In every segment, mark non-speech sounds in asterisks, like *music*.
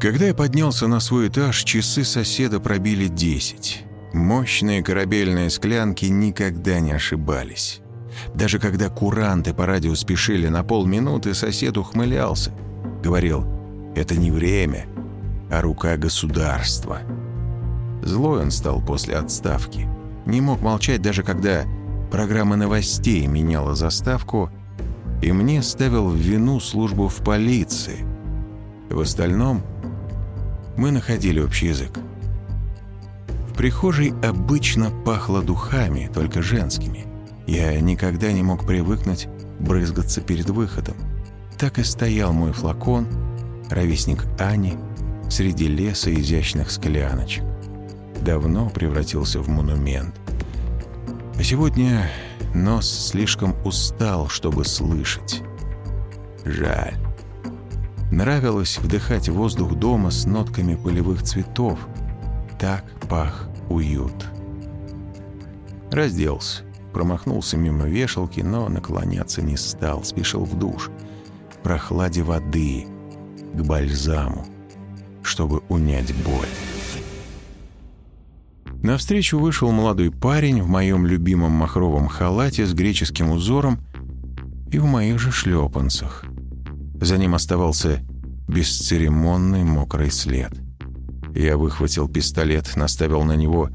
Когда я поднялся на свой этаж, часы соседа пробили десять. Мощные корабельные склянки никогда не ошибались. Даже когда куранты по радио спешили на полминуты, сосед ухмылялся. Говорил, это не время, а рука государства. Злой он стал после отставки. Не мог молчать даже когда программа новостей меняла заставку, и мне ставил в вину службу в полиции. В остальном мы находили общий язык. В прихожей обычно пахло духами, только женскими. Я никогда не мог привыкнуть брызгаться перед выходом. Так и стоял мой флакон, ровесник Ани, среди леса изящных скляночек. Давно превратился в монумент. А сегодня нос слишком устал, чтобы слышать. Жаль. Нравилось вдыхать воздух дома с нотками полевых цветов. Так пах уют. Разделся. Промахнулся мимо вешалки, но наклоняться не стал. Спешил в душ. Прохладе воды. К бальзаму. Чтобы унять боль. Навстречу вышел молодой парень в моем любимом махровом халате с греческим узором и в моих же шлепанцах. За ним оставался бесцеремонный мокрый след. Я выхватил пистолет, наставил на него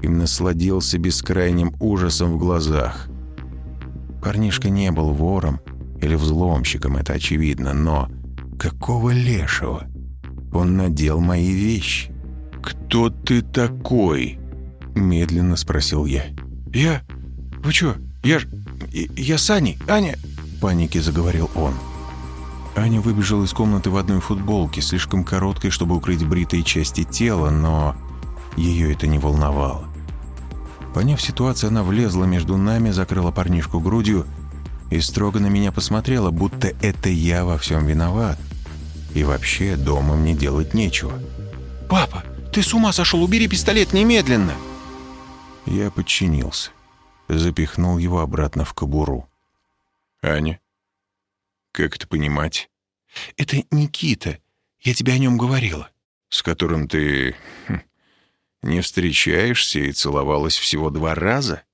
и насладился бескрайним ужасом в глазах. Парнишка не был вором или взломщиком, это очевидно, но какого лешего? Он надел мои вещи. «Кто ты такой?» — медленно спросил я. «Я? Вы чё? Я ж... Я с Аней. Аня...» — в панике заговорил он. Аня выбежала из комнаты в одной футболке, слишком короткой, чтобы укрыть бритые части тела, но ее это не волновало. Поняв ситуацию, она влезла между нами, закрыла парнишку грудью и строго на меня посмотрела, будто это я во всем виноват. И вообще дома мне делать нечего. «Папа, ты с ума сошел? Убери пистолет немедленно!» Я подчинился. Запихнул его обратно в кобуру. «Аня, как это понимать? Это Никита. Я тебе о нем говорила. С которым ты хм, не встречаешься и целовалась всего два раза?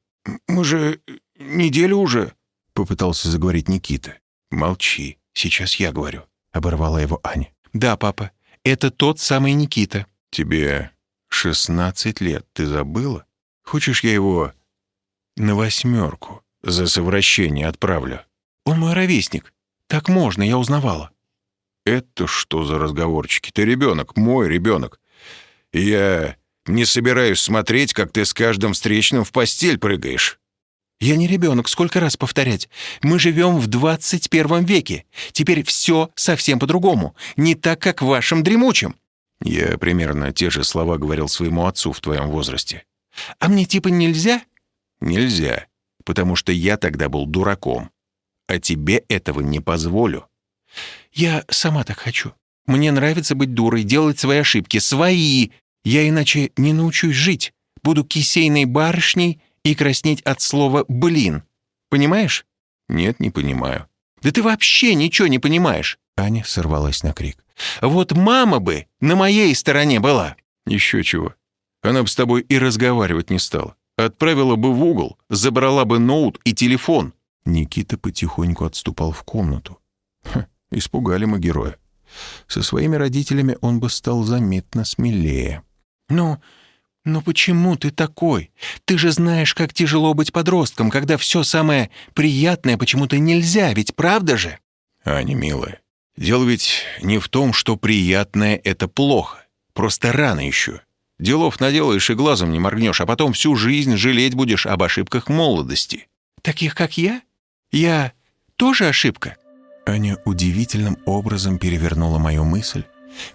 Мы же неделю уже, попытался заговорить Никита. Молчи. Сейчас я говорю. Оборвала его Аня. Да, папа. Это тот самый Никита. Тебе 16 лет. Ты забыла? Хочешь, я его на восьмерку за совращение отправлю? Он мой ровесник. Так можно, я узнавала. Это что за разговорчики? Ты ребенок, мой ребенок. я не собираюсь смотреть, как ты с каждым встречным в постель прыгаешь. Я не ребенок, сколько раз повторять. Мы живем в 21 веке. Теперь все совсем по-другому. Не так, как в вашем дремучем. Я примерно те же слова говорил своему отцу в твоем возрасте. А мне типа нельзя? Нельзя, потому что я тогда был дураком а тебе этого не позволю». «Я сама так хочу. Мне нравится быть дурой, делать свои ошибки, свои. Я иначе не научусь жить. Буду кисейной барышней и краснеть от слова «блин». Понимаешь?» «Нет, не понимаю». «Да ты вообще ничего не понимаешь!» Аня сорвалась на крик. «Вот мама бы на моей стороне была!» «Еще чего. Она бы с тобой и разговаривать не стала. Отправила бы в угол, забрала бы ноут и телефон. Никита потихоньку отступал в комнату. Ха, испугали мы героя. Со своими родителями он бы стал заметно смелее. «Ну, но почему ты такой? Ты же знаешь, как тяжело быть подростком, когда все самое приятное почему-то нельзя, ведь правда же?» «Аня, милая, дело ведь не в том, что приятное — это плохо. Просто рано еще. Делов наделаешь и глазом не моргнешь, а потом всю жизнь жалеть будешь об ошибках молодости». «Таких, как я?» Я тоже ошибка?» Аня удивительным образом перевернула мою мысль,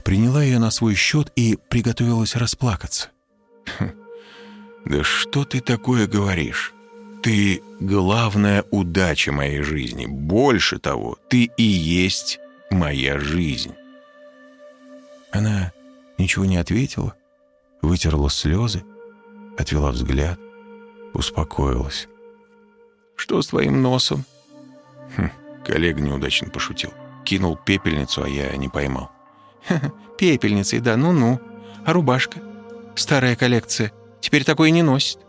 приняла ее на свой счет и приготовилась расплакаться. Хм, «Да что ты такое говоришь? Ты — главная удача моей жизни. Больше того, ты и есть моя жизнь». Она ничего не ответила, вытерла слезы, отвела взгляд, Успокоилась. «Что с твоим носом?» Хм, коллега неудачно пошутил. Кинул пепельницу, а я не поймал. Ха *laughs* -ха, «Пепельницей, да, ну-ну. А рубашка? Старая коллекция. Теперь такое не носит».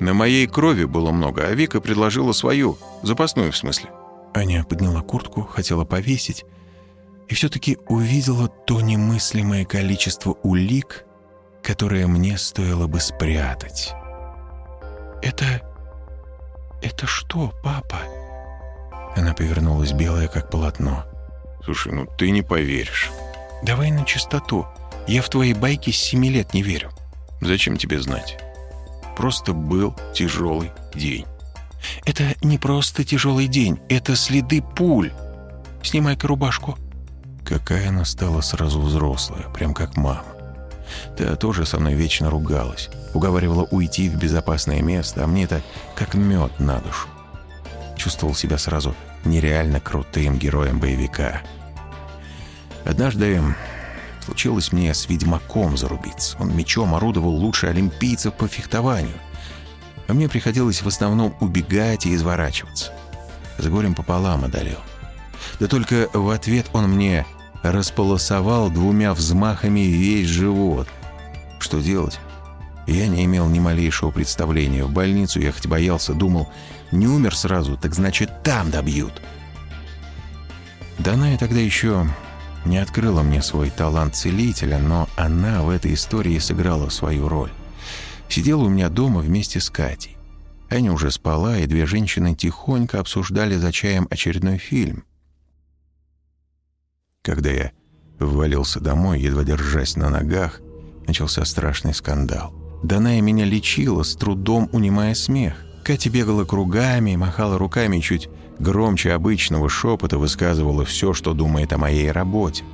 На моей крови было много, а Вика предложила свою, запасную в смысле. Аня подняла куртку, хотела повесить, и все-таки увидела то немыслимое количество улик, которое мне стоило бы спрятать. «Это... это что, папа?» Она повернулась белая, как полотно. «Слушай, ну ты не поверишь». «Давай на чистоту. Я в твои байки с семи лет не верю». «Зачем тебе знать?» Просто был тяжелый день. «Это не просто тяжелый день, это следы пуль. Снимай-ка рубашку». Какая она стала сразу взрослая, прям как мама. Та тоже со мной вечно ругалась. Уговаривала уйти в безопасное место, а мне так как мед на душу. Чувствовал себя сразу нереально крутым героем боевика. Однажды случилось мне с ведьмаком зарубиться. Он мечом орудовал лучше олимпийцев по фехтованию. А мне приходилось в основном убегать и изворачиваться. С горем пополам одолел. Да только в ответ он мне располосовал двумя взмахами весь живот. Что делать? Я не имел ни малейшего представления. В больницу ехать боялся, думал, не умер сразу, так значит там добьют. Даная тогда еще не открыла мне свой талант целителя, но она в этой истории сыграла свою роль. Сидела у меня дома вместе с Катей. Аня уже спала, и две женщины тихонько обсуждали за чаем очередной фильм. Когда я ввалился домой, едва держась на ногах, начался страшный скандал. Даная меня лечила, с трудом унимая смех. Катя бегала кругами, махала руками чуть громче обычного шепота высказывала все, что думает о моей работе.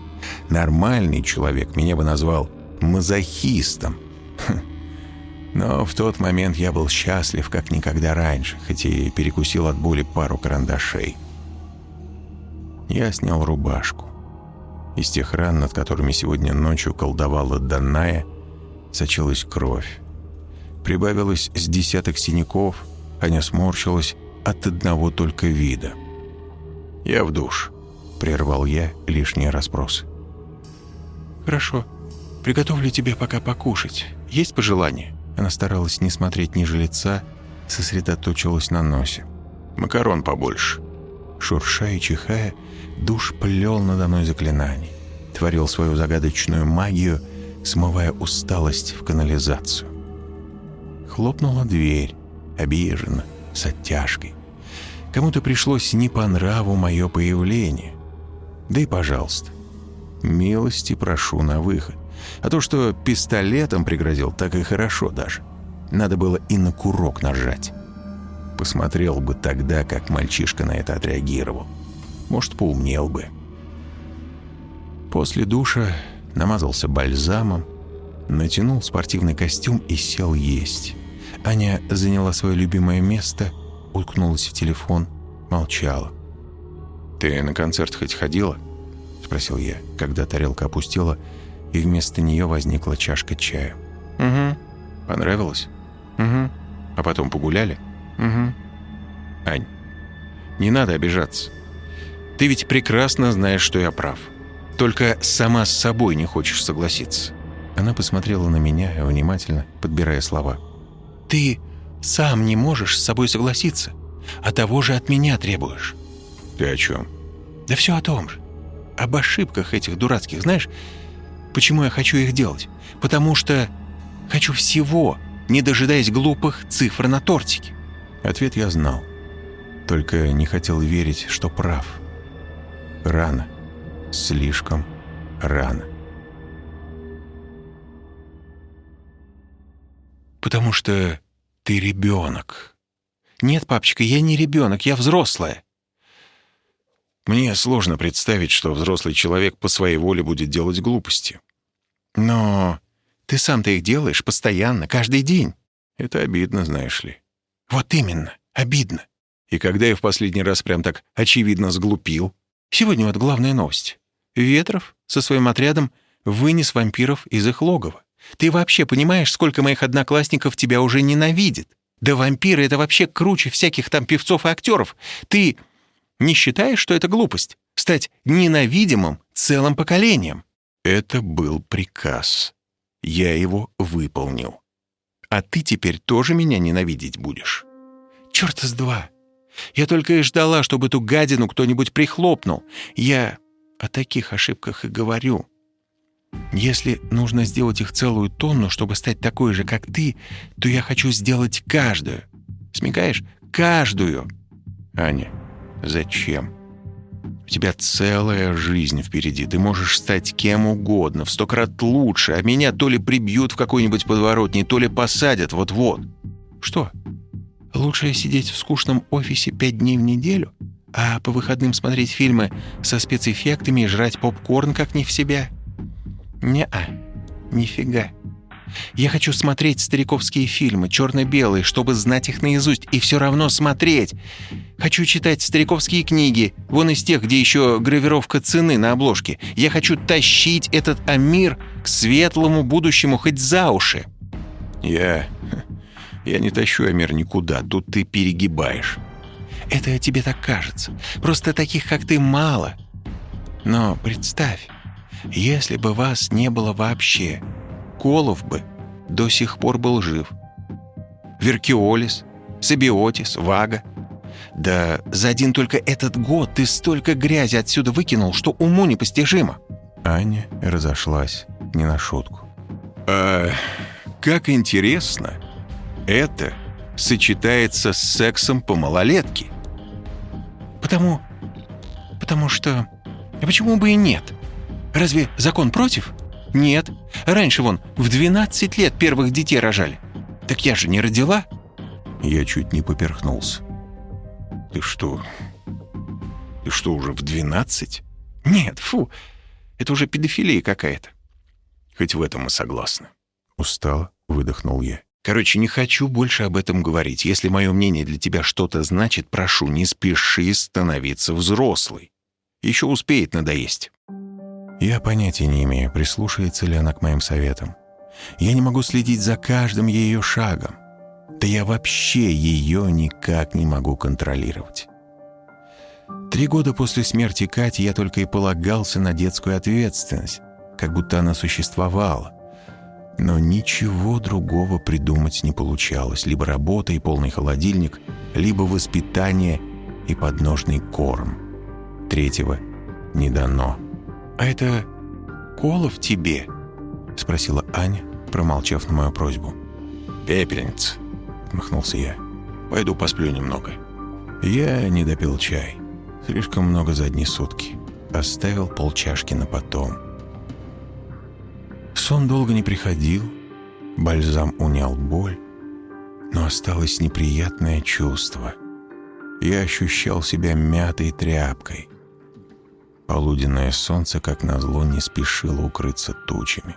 Нормальный человек меня бы назвал мазохистом. Хм. Но в тот момент я был счастлив, как никогда раньше, хоть и перекусил от боли пару карандашей. Я снял рубашку. Из тех ран, над которыми сегодня ночью колдовала Данная, сочилась кровь. Прибавилось с десяток синяков, Аня сморщилась от одного только вида. «Я в душ», — прервал я лишние расспросы. «Хорошо. Приготовлю тебе пока покушать. Есть пожелание?» Она старалась не смотреть ниже лица, сосредоточилась на носе. «Макарон побольше». Шурша и чихая, душ плел надо мной заклинаний. Творил свою загадочную магию, смывая усталость в канализацию. Хлопнула дверь, обиженно, с оттяжкой. Кому-то пришлось не по нраву мое появление. Да и пожалуйста, милости прошу на выход. А то, что пистолетом пригрозил, так и хорошо даже. Надо было и на курок нажать. Посмотрел бы тогда, как мальчишка на это отреагировал. Может, поумнел бы. После душа намазался бальзамом, натянул спортивный костюм и сел есть. Аня заняла свое любимое место, уткнулась в телефон, молчала. «Ты на концерт хоть ходила?» — спросил я, когда тарелка опустила, и вместо нее возникла чашка чая. «Угу». «Понравилось?» «Угу». «А потом погуляли?» «Угу». «Ань, не надо обижаться. Ты ведь прекрасно знаешь, что я прав. Только сама с собой не хочешь согласиться». Она посмотрела на меня, внимательно подбирая слова. «Ты сам не можешь с собой согласиться, а того же от меня требуешь». «Ты о чем?» «Да все о том же. Об ошибках этих дурацких. Знаешь, почему я хочу их делать? Потому что хочу всего, не дожидаясь глупых цифр на тортике». Ответ я знал. Только не хотел верить, что прав. Рано. Слишком рано. «Потому что ты ребенок». «Нет, папочка, я не ребенок, я взрослая». Мне сложно представить, что взрослый человек по своей воле будет делать глупости. Но ты сам-то их делаешь постоянно, каждый день. Это обидно, знаешь ли. Вот именно, обидно. И когда я в последний раз прям так очевидно сглупил? Сегодня вот главная новость. Ветров со своим отрядом вынес вампиров из их логова. Ты вообще понимаешь, сколько моих одноклассников тебя уже ненавидит? Да вампиры — это вообще круче всяких там певцов и актеров. Ты не считаешь, что это глупость? Стать ненавидимым целым поколением?» Это был приказ. Я его выполнил. А ты теперь тоже меня ненавидеть будешь? Черт с два. Я только и ждала, чтобы эту гадину кто-нибудь прихлопнул. Я о таких ошибках и говорю. Если нужно сделать их целую тонну, чтобы стать такой же, как ты, то я хочу сделать каждую. Смекаешь? Каждую. Аня, зачем? У тебя целая жизнь впереди. Ты можешь стать кем угодно, в сто крат лучше, а меня то ли прибьют в какой-нибудь подворотне, то ли посадят вот-вот. Что? Лучше сидеть в скучном офисе пять дней в неделю, а по выходным смотреть фильмы со спецэффектами и жрать попкорн как не в себя? Не-а, нифига. Я хочу смотреть стариковские фильмы, черно-белые, чтобы знать их наизусть, и все равно смотреть. Хочу читать стариковские книги, вон из тех, где еще гравировка цены на обложке. Я хочу тащить этот Амир к светлому будущему хоть за уши. Я... я не тащу Амир никуда, тут ты перегибаешь. Это тебе так кажется. Просто таких, как ты, мало. Но представь, если бы вас не было вообще, Колов бы до сих пор был жив. Веркиолис, Сабиотис, Вага. Да за один только этот год ты столько грязи отсюда выкинул, что уму непостижимо. Аня разошлась не на шутку. «А как интересно, это сочетается с сексом по малолетке». «Потому... потому что... А почему бы и нет? Разве закон против?» «Нет. Раньше вон в 12 лет первых детей рожали. Так я же не родила». Я чуть не поперхнулся. «Ты что? Ты что, уже в 12?» «Нет, фу. Это уже педофилия какая-то». «Хоть в этом мы согласны». Устало выдохнул я. «Короче, не хочу больше об этом говорить. Если мое мнение для тебя что-то значит, прошу, не спеши становиться взрослой. Еще успеет надоесть». Я понятия не имею, прислушается ли она к моим советам. Я не могу следить за каждым ее шагом. Да я вообще ее никак не могу контролировать. Три года после смерти Кати я только и полагался на детскую ответственность, как будто она существовала. Но ничего другого придумать не получалось. Либо работа и полный холодильник, либо воспитание и подножный корм. Третьего не дано. «А это Колов тебе?» — спросила Аня, промолчав на мою просьбу. «Пепельница», — отмахнулся я. «Пойду посплю немного». Я не допил чай. Слишком много за одни сутки. Оставил полчашки на потом. Сон долго не приходил. Бальзам унял боль. Но осталось неприятное чувство. Я ощущал себя мятой тряпкой — Полуденное солнце, как назло, не спешило укрыться тучами.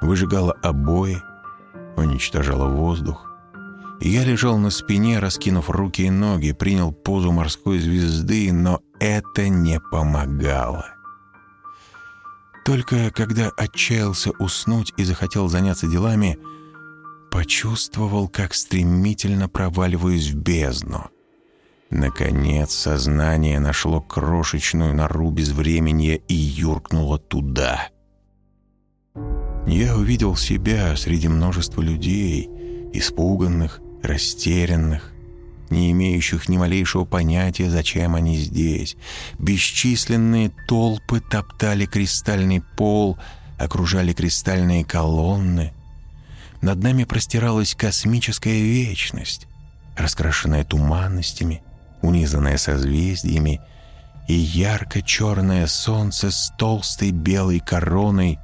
Выжигало обои, уничтожало воздух. Я лежал на спине, раскинув руки и ноги, принял позу морской звезды, но это не помогало. Только когда отчаялся уснуть и захотел заняться делами, почувствовал, как стремительно проваливаюсь в бездну — Наконец сознание нашло крошечную нору безвременья и юркнуло туда. Я увидел себя среди множества людей, испуганных, растерянных, не имеющих ни малейшего понятия, зачем они здесь. Бесчисленные толпы топтали кристальный пол, окружали кристальные колонны. Над нами простиралась космическая вечность, раскрашенная туманностями — унизанное созвездиями, и ярко-черное солнце с толстой белой короной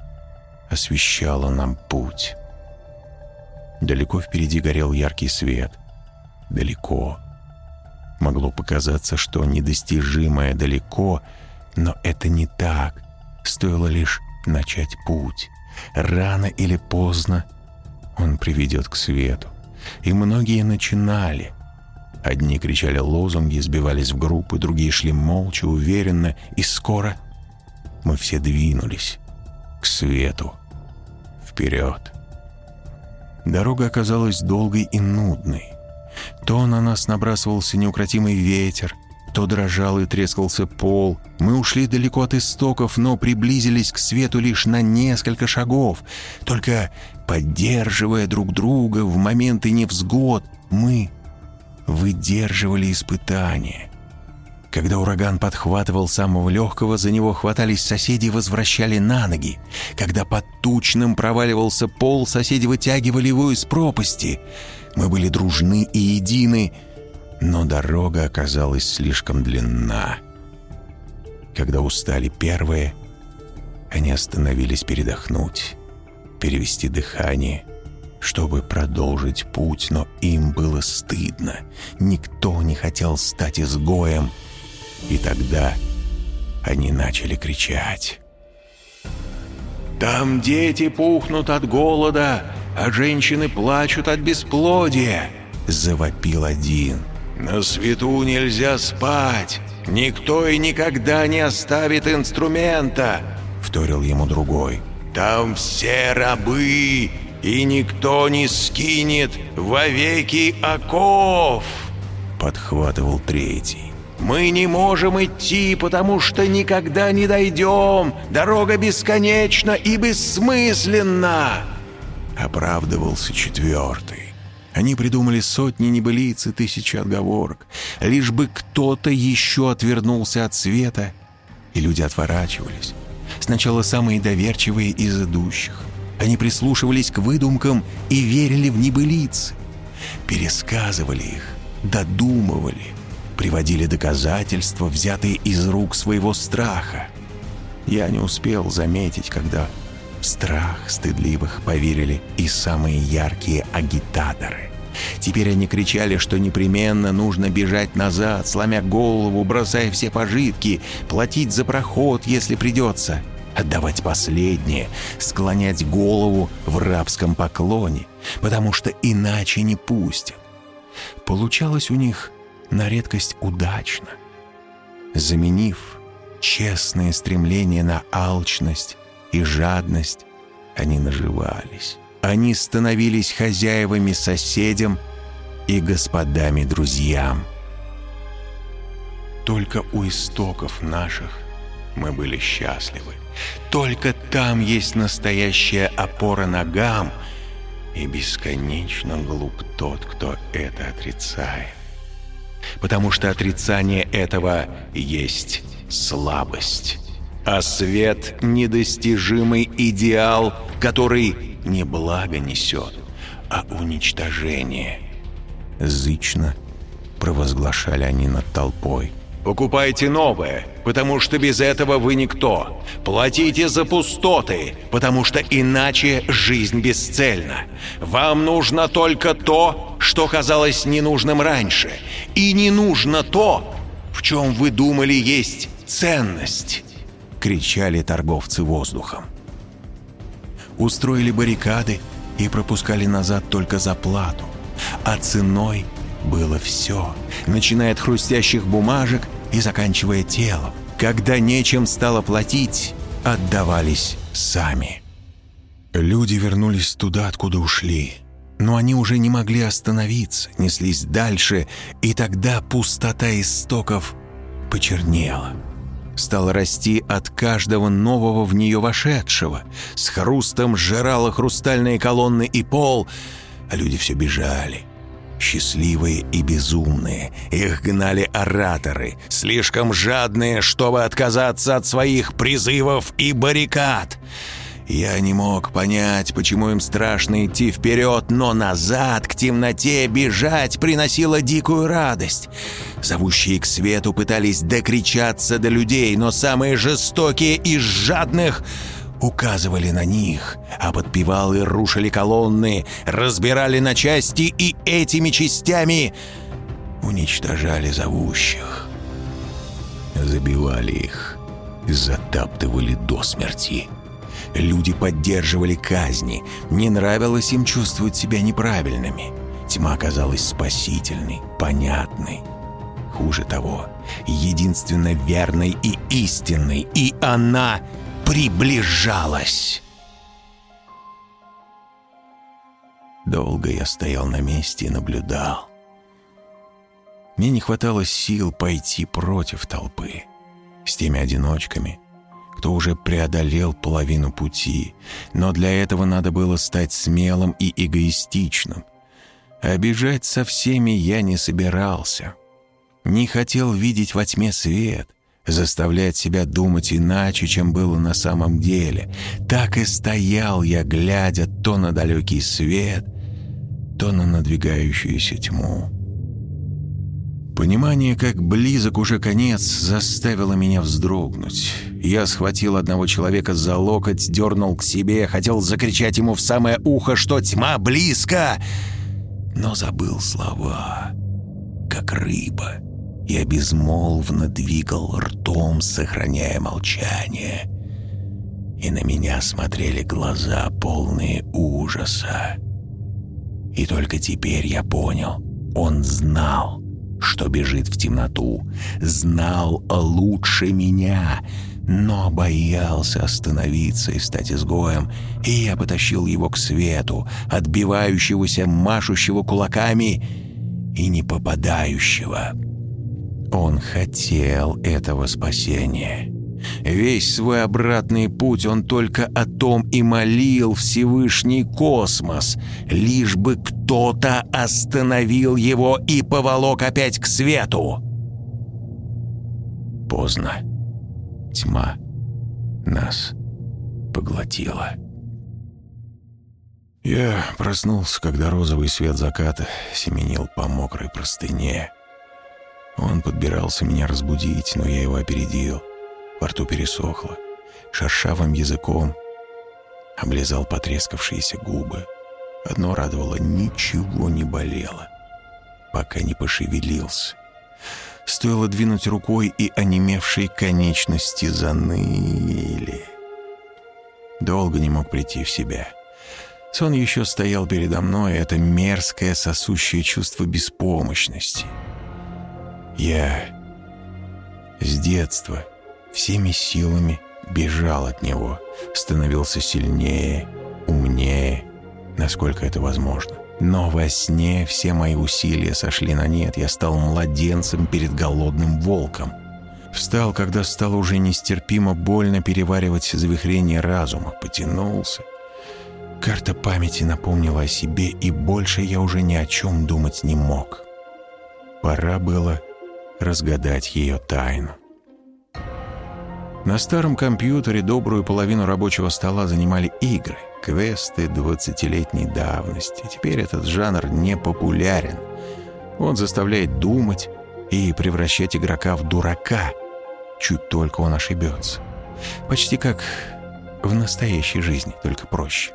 освещало нам путь. Далеко впереди горел яркий свет. Далеко. Могло показаться, что недостижимое далеко, но это не так. Стоило лишь начать путь. Рано или поздно он приведет к свету. И многие начинали. Одни кричали лозунги, сбивались в группы, другие шли молча, уверенно, и скоро мы все двинулись к свету, вперед. Дорога оказалась долгой и нудной. То на нас набрасывался неукротимый ветер, то дрожал и трескался пол. Мы ушли далеко от истоков, но приблизились к свету лишь на несколько шагов. Только поддерживая друг друга в моменты невзгод, мы выдерживали испытания. Когда ураган подхватывал самого легкого, за него хватались соседи и возвращали на ноги. Когда под тучным проваливался пол, соседи вытягивали его из пропасти. Мы были дружны и едины, но дорога оказалась слишком длинна. Когда устали первые, они остановились передохнуть, перевести дыхание — чтобы продолжить путь, но им было стыдно. Никто не хотел стать изгоем. И тогда они начали кричать. «Там дети пухнут от голода, а женщины плачут от бесплодия!» — завопил один. «На свету нельзя спать! Никто и никогда не оставит инструмента!» — вторил ему другой. «Там все рабы, и никто не скинет вовеки оков!» Подхватывал третий. «Мы не можем идти, потому что никогда не дойдем! Дорога бесконечна и бессмысленна!» Оправдывался четвертый. Они придумали сотни небылиц и тысячи отговорок. Лишь бы кто-то еще отвернулся от света, и люди отворачивались. Сначала самые доверчивые из идущих — они прислушивались к выдумкам и верили в небылицы. Пересказывали их, додумывали, приводили доказательства, взятые из рук своего страха. Я не успел заметить, когда страх стыдливых поверили и самые яркие агитаторы. Теперь они кричали, что непременно нужно бежать назад, сломя голову, бросая все пожитки, платить за проход, если придется — отдавать последнее, склонять голову в рабском поклоне, потому что иначе не пустят. Получалось у них на редкость удачно. Заменив честное стремление на алчность и жадность, они наживались. Они становились хозяевами соседям и господами друзьям. Только у истоков наших мы были счастливы. Только там есть настоящая опора ногам, и бесконечно глуп тот, кто это отрицает. Потому что отрицание этого есть слабость. А свет — недостижимый идеал, который не благо несет, а уничтожение. Зычно провозглашали они над толпой — Покупайте новое, потому что без этого вы никто. Платите за пустоты, потому что иначе жизнь бесцельна. Вам нужно только то, что казалось ненужным раньше. И не нужно то, в чем вы думали есть ценность. Кричали торговцы воздухом. Устроили баррикады и пропускали назад только за плату. А ценой было все, начиная от хрустящих бумажек и заканчивая телом. Когда нечем стало платить, отдавались сами. Люди вернулись туда, откуда ушли. Но они уже не могли остановиться, неслись дальше, и тогда пустота истоков почернела. Стала расти от каждого нового в нее вошедшего. С хрустом сжирала хрустальные колонны и пол, а люди все бежали — Счастливые и безумные, их гнали ораторы, слишком жадные, чтобы отказаться от своих призывов и баррикад. Я не мог понять, почему им страшно идти вперед, но назад, к темноте, бежать приносило дикую радость. Зовущие к свету пытались докричаться до людей, но самые жестокие из жадных указывали на них, а подпевалы рушили колонны, разбирали на части и этими частями уничтожали зовущих. Забивали их, затаптывали до смерти. Люди поддерживали казни, не нравилось им чувствовать себя неправильными. Тьма казалась спасительной, понятной. Хуже того, единственно верной и истинной, и она приближалась. Долго я стоял на месте и наблюдал. Мне не хватало сил пойти против толпы. С теми одиночками, кто уже преодолел половину пути, но для этого надо было стать смелым и эгоистичным. Обижать со всеми я не собирался. Не хотел видеть во тьме свет, заставлять себя думать иначе, чем было на самом деле. Так и стоял я, глядя то на далекий свет, то на надвигающуюся тьму. Понимание, как близок уже конец, заставило меня вздрогнуть. Я схватил одного человека за локоть, дернул к себе, хотел закричать ему в самое ухо, что тьма близко, но забыл слова, как рыба. Я безмолвно двигал ртом, сохраняя молчание. И на меня смотрели глаза, полные ужаса. И только теперь я понял, он знал, что бежит в темноту, знал лучше меня, но боялся остановиться и стать изгоем, и я потащил его к свету, отбивающегося, машущего кулаками и не попадающего. Он хотел этого спасения. Весь свой обратный путь он только о том и молил Всевышний космос, лишь бы кто-то остановил его и поволок опять к свету. Поздно. Тьма нас поглотила. Я проснулся, когда розовый свет заката семенил по мокрой простыне. Он подбирался меня разбудить, но я его опередил. Во рту пересохло. Шершавым языком облизал потрескавшиеся губы. Одно радовало — ничего не болело, пока не пошевелился. Стоило двинуть рукой, и онемевшие конечности заныли. Долго не мог прийти в себя. Сон еще стоял передо мной, это мерзкое сосущее чувство беспомощности — я с детства всеми силами бежал от него, становился сильнее, умнее, насколько это возможно. Но во сне все мои усилия сошли на нет, я стал младенцем перед голодным волком. Встал, когда стало уже нестерпимо больно переваривать завихрение разума, потянулся. Карта памяти напомнила о себе, и больше я уже ни о чем думать не мог. Пора было разгадать ее тайну. На старом компьютере добрую половину рабочего стола занимали игры, квесты двадцатилетней давности. Теперь этот жанр не популярен. Он заставляет думать и превращать игрока в дурака, чуть только он ошибется. Почти как в настоящей жизни, только проще.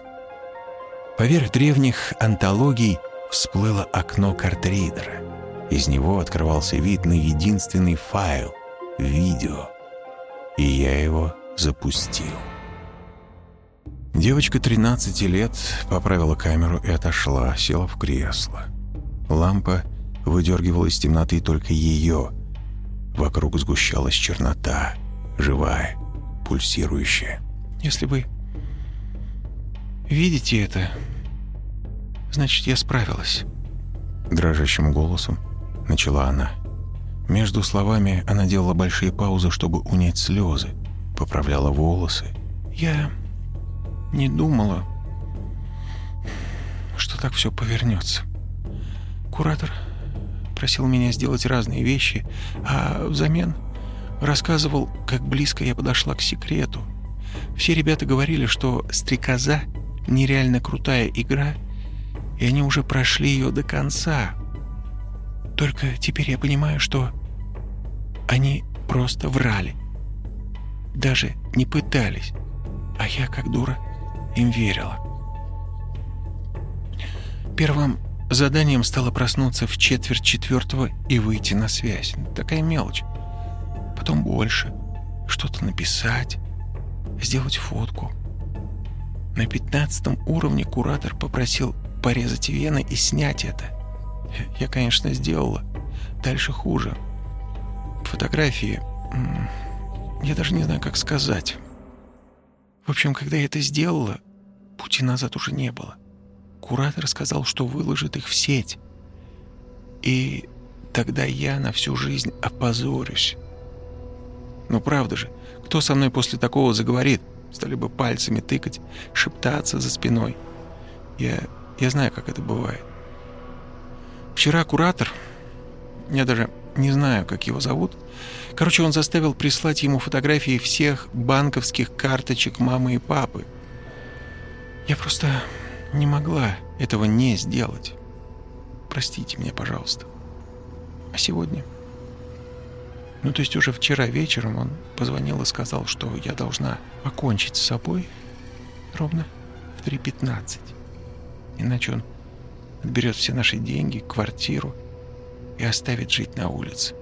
Поверх древних антологий всплыло окно картридера. Из него открывался вид на единственный файл — видео. И я его запустил. Девочка 13 лет поправила камеру и отошла, села в кресло. Лампа выдергивала из темноты только ее. Вокруг сгущалась чернота, живая, пульсирующая. «Если вы видите это, значит, я справилась», — дрожащим голосом начала она. Между словами она делала большие паузы, чтобы унять слезы, поправляла волосы. «Я не думала, что так все повернется. Куратор просил меня сделать разные вещи, а взамен рассказывал, как близко я подошла к секрету. Все ребята говорили, что «Стрекоза» — нереально крутая игра, и они уже прошли ее до конца. Только теперь я понимаю, что они просто врали. Даже не пытались. А я, как дура, им верила. Первым заданием стало проснуться в четверть четвертого и выйти на связь. Такая мелочь. Потом больше. Что-то написать, сделать фотку. На пятнадцатом уровне куратор попросил порезать вены и снять это. Я, конечно, сделала. Дальше хуже. Фотографии... Я даже не знаю, как сказать. В общем, когда я это сделала, пути назад уже не было. Куратор сказал, что выложит их в сеть. И тогда я на всю жизнь опозорюсь. Ну правда же, кто со мной после такого заговорит? Стали бы пальцами тыкать, шептаться за спиной. Я, я знаю, как это бывает. Вчера куратор, я даже не знаю, как его зовут, короче, он заставил прислать ему фотографии всех банковских карточек мамы и папы. Я просто не могла этого не сделать. Простите меня, пожалуйста. А сегодня? Ну, то есть уже вчера вечером он позвонил и сказал, что я должна покончить с собой ровно в 3.15. Иначе он отберет все наши деньги, квартиру и оставит жить на улице.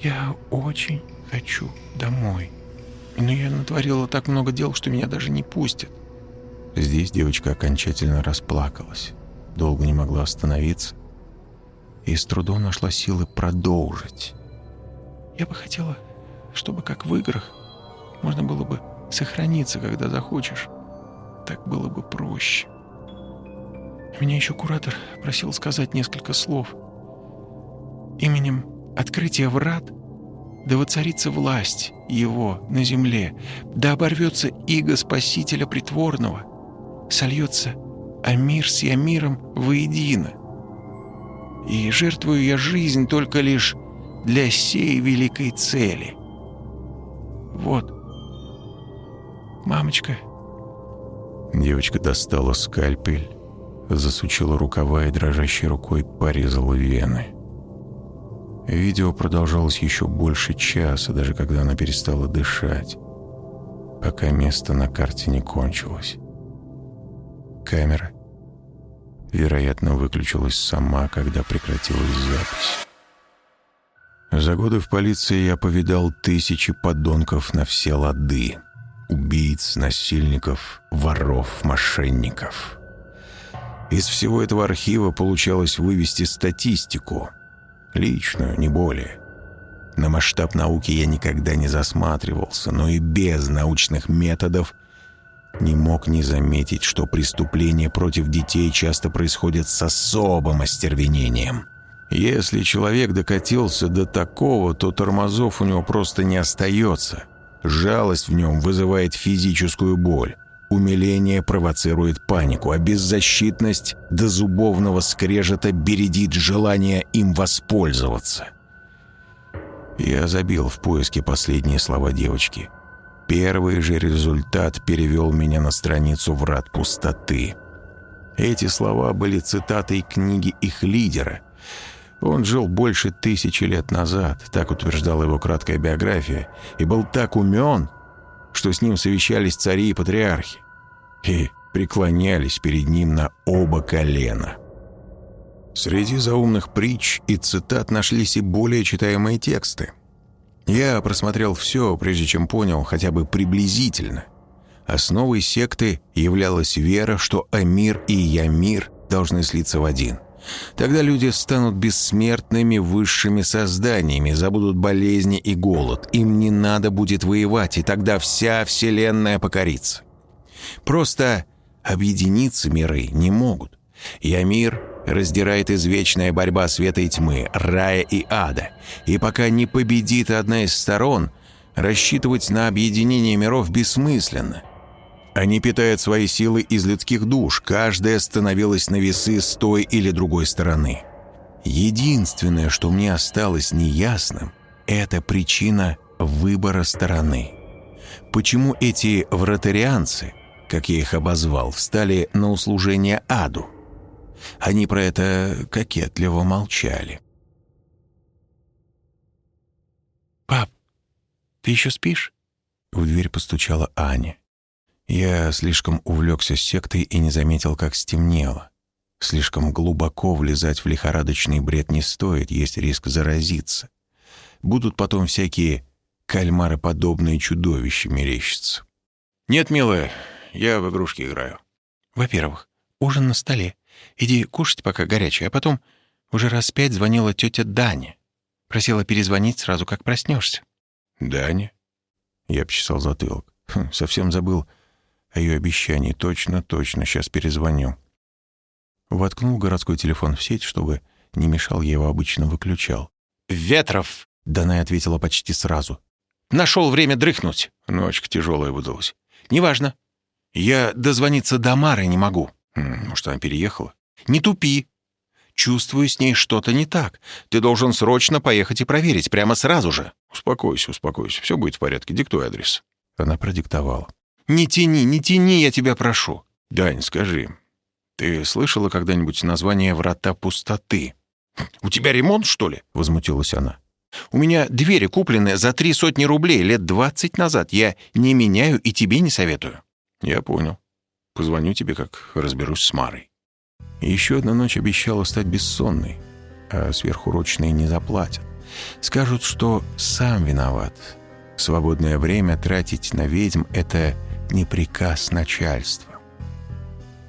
Я очень хочу домой. Но я натворила так много дел, что меня даже не пустят. Здесь девочка окончательно расплакалась. Долго не могла остановиться и с трудом нашла силы продолжить. Я бы хотела, чтобы, как в играх, можно было бы сохраниться, когда захочешь. Так было бы проще. Меня еще куратор просил сказать несколько слов. Именем открытия врат да воцарится власть его на земле, да оборвется иго Спасителя притворного, сольется Амир с Ямиром воедино. И жертвую я жизнь только лишь для сей великой цели. Вот. Мамочка. Девочка достала скальпель, засучила рукава и дрожащей рукой порезала вены. Видео продолжалось еще больше часа, даже когда она перестала дышать, пока место на карте не кончилось. Камера, вероятно, выключилась сама, когда прекратилась запись. За годы в полиции я повидал тысячи подонков на все лады. Убийц, насильников, воров, мошенников. Из всего этого архива получалось вывести статистику. Личную, не более. На масштаб науки я никогда не засматривался, но и без научных методов не мог не заметить, что преступления против детей часто происходят с особым остервенением – если человек докатился до такого, то тормозов у него просто не остается. Жалость в нем вызывает физическую боль. Умиление провоцирует панику, а беззащитность до зубовного скрежета бередит желание им воспользоваться. Я забил в поиске последние слова девочки. Первый же результат перевел меня на страницу «Врат пустоты». Эти слова были цитатой книги их лидера – он жил больше тысячи лет назад, так утверждала его краткая биография, и был так умен, что с ним совещались цари и патриархи, и преклонялись перед ним на оба колена. Среди заумных притч и цитат нашлись и более читаемые тексты. Я просмотрел все, прежде чем понял хотя бы приблизительно. Основой секты являлась вера, что Амир и Ямир должны слиться в один – Тогда люди станут бессмертными высшими созданиями, забудут болезни и голод. Им не надо будет воевать, и тогда вся Вселенная покорится. Просто объединиться миры не могут. Я мир раздирает извечная борьба света и тьмы, рая и ада. И пока не победит одна из сторон, рассчитывать на объединение миров бессмысленно. Они питают свои силы из людских душ, каждая становилась на весы с той или другой стороны. Единственное, что мне осталось неясным, это причина выбора стороны. Почему эти вратарианцы, как я их обозвал, встали на услужение аду? Они про это кокетливо молчали. «Пап, ты еще спишь?» В дверь постучала Аня. Я слишком увлекся сектой и не заметил, как стемнело. Слишком глубоко влезать в лихорадочный бред не стоит, есть риск заразиться. Будут потом всякие кальмароподобные чудовища мерещиться. «Нет, милая, я в игрушки играю». «Во-первых, ужин на столе. Иди кушать, пока горячий, а потом уже раз пять звонила тетя Даня. Просила перезвонить сразу, как проснешься. «Даня?» Я почесал затылок. Хм, совсем забыл о ее обещании. Точно, точно, сейчас перезвоню. Воткнул городской телефон в сеть, чтобы не мешал, я его обычно выключал. «Ветров!» — Данай ответила почти сразу. «Нашел время дрыхнуть!» Ночка тяжелая выдалась. «Неважно. Я дозвониться до Мары не могу». Может, она переехала? «Не тупи. Чувствую, с ней что-то не так. Ты должен срочно поехать и проверить, прямо сразу же». «Успокойся, успокойся. Все будет в порядке. Диктуй адрес». Она продиктовала. «Не тяни, не тяни, я тебя прошу». «Дань, скажи, ты слышала когда-нибудь название «Врата пустоты»?» «У тебя ремонт, что ли?» — возмутилась она. «У меня двери куплены за три сотни рублей лет двадцать назад. Я не меняю и тебе не советую». «Я понял. Позвоню тебе, как разберусь с Марой». еще одна ночь обещала стать бессонной, а сверхурочные не заплатят. Скажут, что сам виноват. Свободное время тратить на ведьм — это не приказ начальства.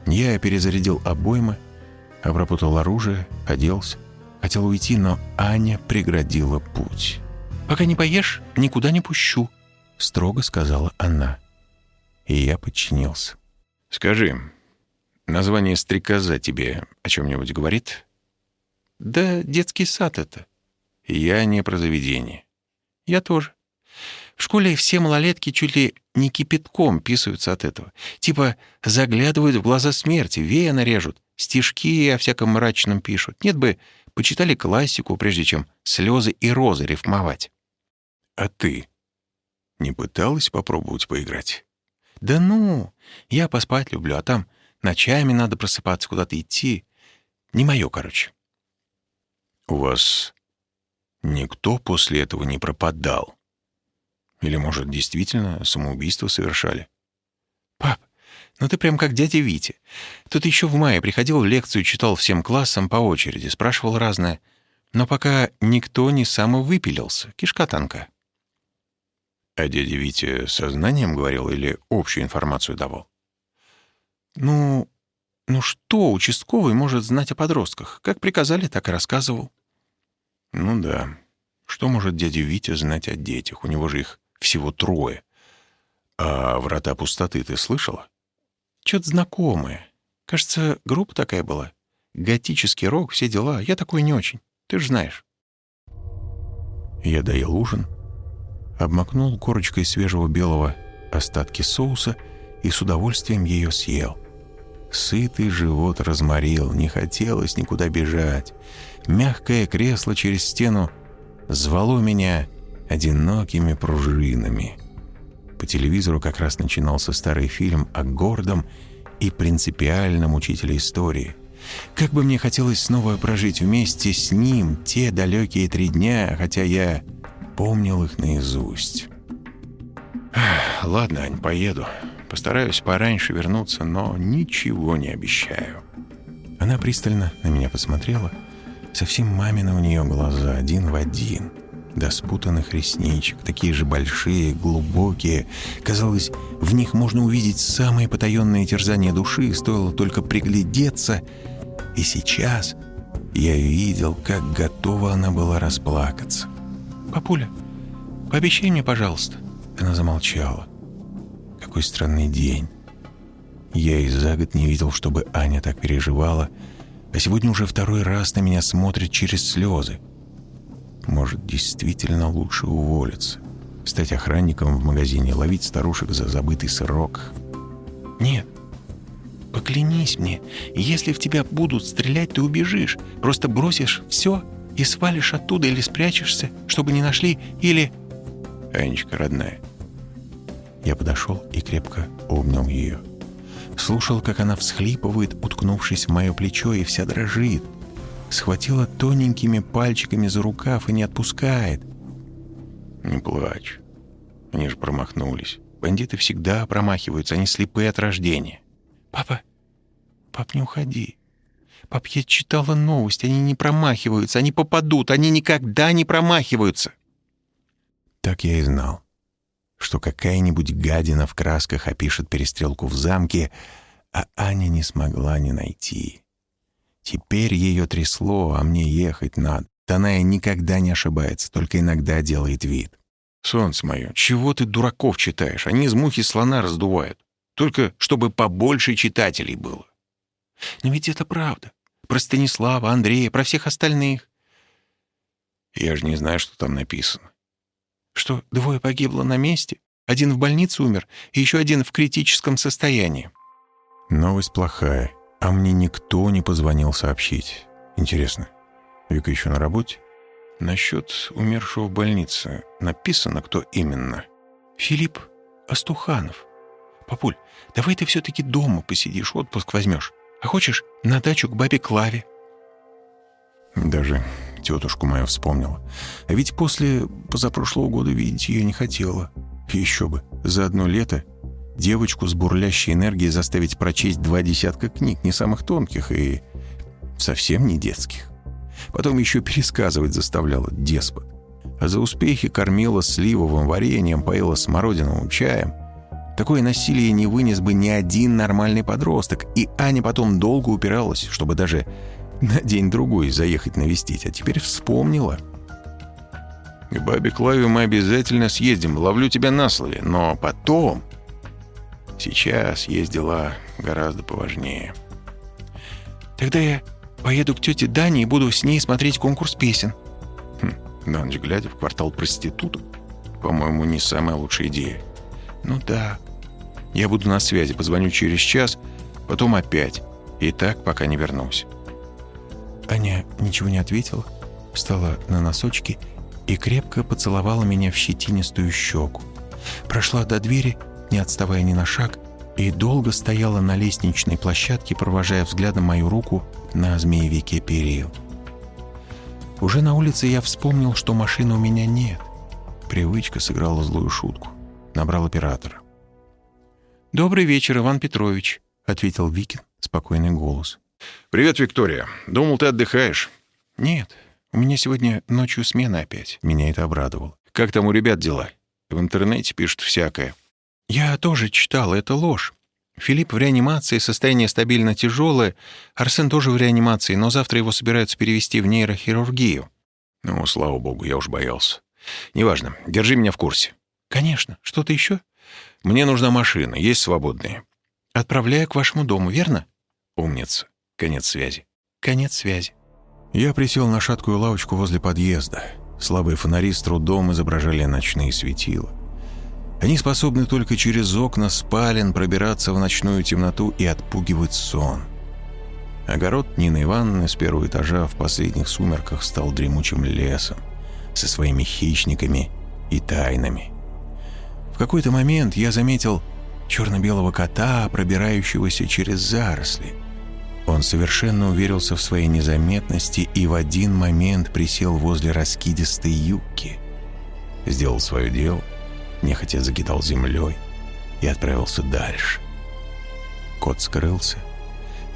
Я перезарядил обоймы, обработал оружие, оделся. Хотел уйти, но Аня преградила путь. «Пока не поешь, никуда не пущу», — строго сказала она. И я подчинился. «Скажи, название «Стрекоза» тебе о чем-нибудь говорит?» «Да детский сад это». «Я не про заведение». «Я тоже. В школе все малолетки чуть ли не кипятком писаются от этого. Типа заглядывают в глаза смерти, веяно режут, стишки о всяком мрачном пишут. Нет бы, почитали классику, прежде чем слезы и розы рифмовать. А ты не пыталась попробовать поиграть? Да ну, я поспать люблю, а там ночами надо просыпаться, куда-то идти. Не мое, короче. У вас никто после этого не пропадал? Или, может, действительно самоубийство совершали? «Пап, ну ты прям как дядя Витя. Тут еще в мае приходил в лекцию, читал всем классам по очереди, спрашивал разное. Но пока никто не самовыпилился. Кишка танка». А дядя Витя сознанием говорил или общую информацию давал? «Ну, ну что участковый может знать о подростках? Как приказали, так и рассказывал». «Ну да. Что может дядя Витя знать о детях? У него же их всего трое. А «Врата пустоты» ты слышала? Чё-то знакомое. Кажется, группа такая была. Готический рок, все дела. Я такой не очень. Ты же знаешь. Я доел ужин, обмакнул корочкой свежего белого остатки соуса и с удовольствием ее съел. Сытый живот разморил, не хотелось никуда бежать. Мягкое кресло через стену звало меня одинокими пружинами. По телевизору как раз начинался старый фильм о гордом и принципиальном учителе истории. Как бы мне хотелось снова прожить вместе с ним те далекие три дня, хотя я помнил их наизусть. Ладно, Ань, поеду. Постараюсь пораньше вернуться, но ничего не обещаю. Она пристально на меня посмотрела. Совсем мамины у нее глаза, один в один — до спутанных ресничек, такие же большие, глубокие. Казалось, в них можно увидеть самые потаенные терзания души, стоило только приглядеться. И сейчас я видел, как готова она была расплакаться. «Папуля, пообещай мне, пожалуйста». Она замолчала. Какой странный день. Я и за год не видел, чтобы Аня так переживала, а сегодня уже второй раз на меня смотрит через слезы. Может, действительно лучше уволиться. Стать охранником в магазине, ловить старушек за забытый срок. Нет. Поклянись мне, если в тебя будут стрелять, ты убежишь. Просто бросишь все и свалишь оттуда или спрячешься, чтобы не нашли, или... Анечка, родная. Я подошел и крепко обнял ее. Слушал, как она всхлипывает, уткнувшись в мое плечо, и вся дрожит — схватила тоненькими пальчиками за рукав и не отпускает. «Не плачь. Они же промахнулись. Бандиты всегда промахиваются, они слепые от рождения». «Папа, пап, не уходи. Пап, я читала новость, они не промахиваются, они попадут, они никогда не промахиваются». Так я и знал, что какая-нибудь гадина в красках опишет перестрелку в замке, а Аня не смогла не найти. Теперь ее трясло, а мне ехать надо. Таная никогда не ошибается, только иногда делает вид. «Солнце мое, чего ты дураков читаешь? Они из мухи слона раздувают. Только чтобы побольше читателей было». «Но ведь это правда. про Станислава, Андрея, про всех остальных. Я же не знаю, что там написано. Что двое погибло на месте, один в больнице умер, и еще один в критическом состоянии. Новость плохая, а мне никто не позвонил сообщить. Интересно, Вика еще на работе? Насчет умершего в больнице написано, кто именно? Филипп Астуханов. Папуль, давай ты все-таки дома посидишь, отпуск возьмешь. А хочешь, на дачу к бабе Клаве? Даже тетушку мою вспомнила. А ведь после позапрошлого года видеть ее не хотела. Еще бы, за одно лето девочку с бурлящей энергией заставить прочесть два десятка книг, не самых тонких и совсем не детских. Потом еще пересказывать заставляла деспот. А за успехи кормила сливовым вареньем, поила смородиновым чаем. Такое насилие не вынес бы ни один нормальный подросток, и Аня потом долго упиралась, чтобы даже на день-другой заехать навестить, а теперь вспомнила. «К бабе Клаве мы обязательно съездим, ловлю тебя на слове, но потом...» Сейчас есть дела гораздо поважнее. «Тогда я поеду к тете Дане и буду с ней смотреть конкурс песен». Хм, на ночь глядя в квартал проституток, по-моему, не самая лучшая идея. «Ну да». «Я буду на связи, позвоню через час, потом опять. И так, пока не вернусь». Аня ничего не ответила, встала на носочки и крепко поцеловала меня в щетинистую щеку. Прошла до двери, не отставая ни на шаг, и долго стояла на лестничной площадке, провожая взглядом мою руку на змеевике перил. Уже на улице я вспомнил, что машины у меня нет. Привычка сыграла злую шутку. Набрал оператора. «Добрый вечер, Иван Петрович», — ответил Викин, спокойный голос. «Привет, Виктория. Думал, ты отдыхаешь». «Нет, у меня сегодня ночью смена опять». Меня это обрадовало. «Как там у ребят дела? В интернете пишут всякое». «Я тоже читал, это ложь. Филипп в реанимации, состояние стабильно тяжелое. Арсен тоже в реанимации, но завтра его собираются перевести в нейрохирургию». «Ну, слава богу, я уж боялся. Неважно, держи меня в курсе». «Конечно. Что-то еще?» «Мне нужна машина, есть свободные». «Отправляю к вашему дому, верно?» «Умница. Конец связи. Конец связи. Я присел на шаткую лавочку возле подъезда. Слабые фонари с трудом изображали ночные светила. Они способны только через окна спален пробираться в ночную темноту и отпугивать сон. Огород Нины Ивановны с первого этажа в последних сумерках стал дремучим лесом со своими хищниками и тайнами. В какой-то момент я заметил черно-белого кота, пробирающегося через заросли — он совершенно уверился в своей незаметности и в один момент присел возле раскидистой юбки. Сделал свое дело, нехотя закидал землей и отправился дальше. Кот скрылся,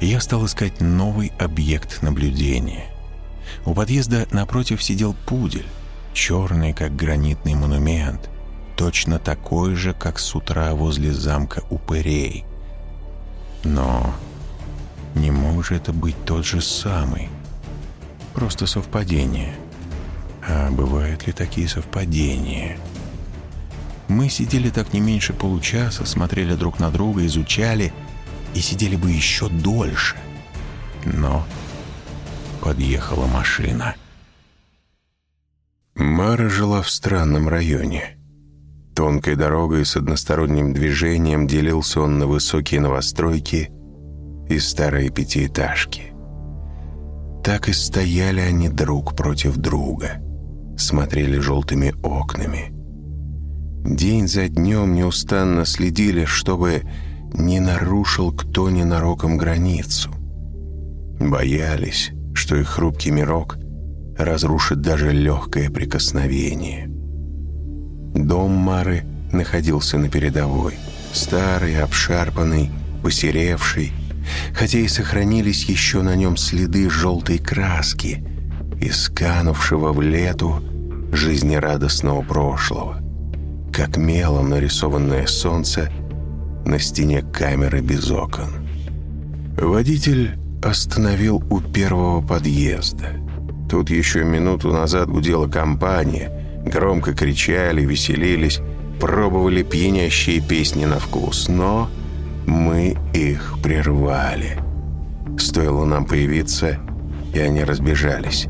и я стал искать новый объект наблюдения. У подъезда напротив сидел пудель, черный, как гранитный монумент, точно такой же, как с утра возле замка упырей. Но не мог же это быть тот же самый. Просто совпадение. А бывают ли такие совпадения? Мы сидели так не меньше получаса, смотрели друг на друга, изучали и сидели бы еще дольше. Но подъехала машина. Мара жила в странном районе. Тонкой дорогой с односторонним движением делился он на высокие новостройки и старые пятиэтажки. Так и стояли они друг против друга, смотрели желтыми окнами. День за днем неустанно следили, чтобы не нарушил кто ненароком границу. Боялись, что их хрупкий мирок разрушит даже легкое прикосновение. Дом Мары находился на передовой, старый, обшарпанный, посеревший, хотя и сохранились еще на нем следы желтой краски, исканувшего в лету жизнерадостного прошлого, как мелом нарисованное солнце на стене камеры без окон. Водитель остановил у первого подъезда. Тут еще минуту назад гудела компания, громко кричали, веселились, пробовали пьянящие песни на вкус, но мы их прервали. Стоило нам появиться, и они разбежались.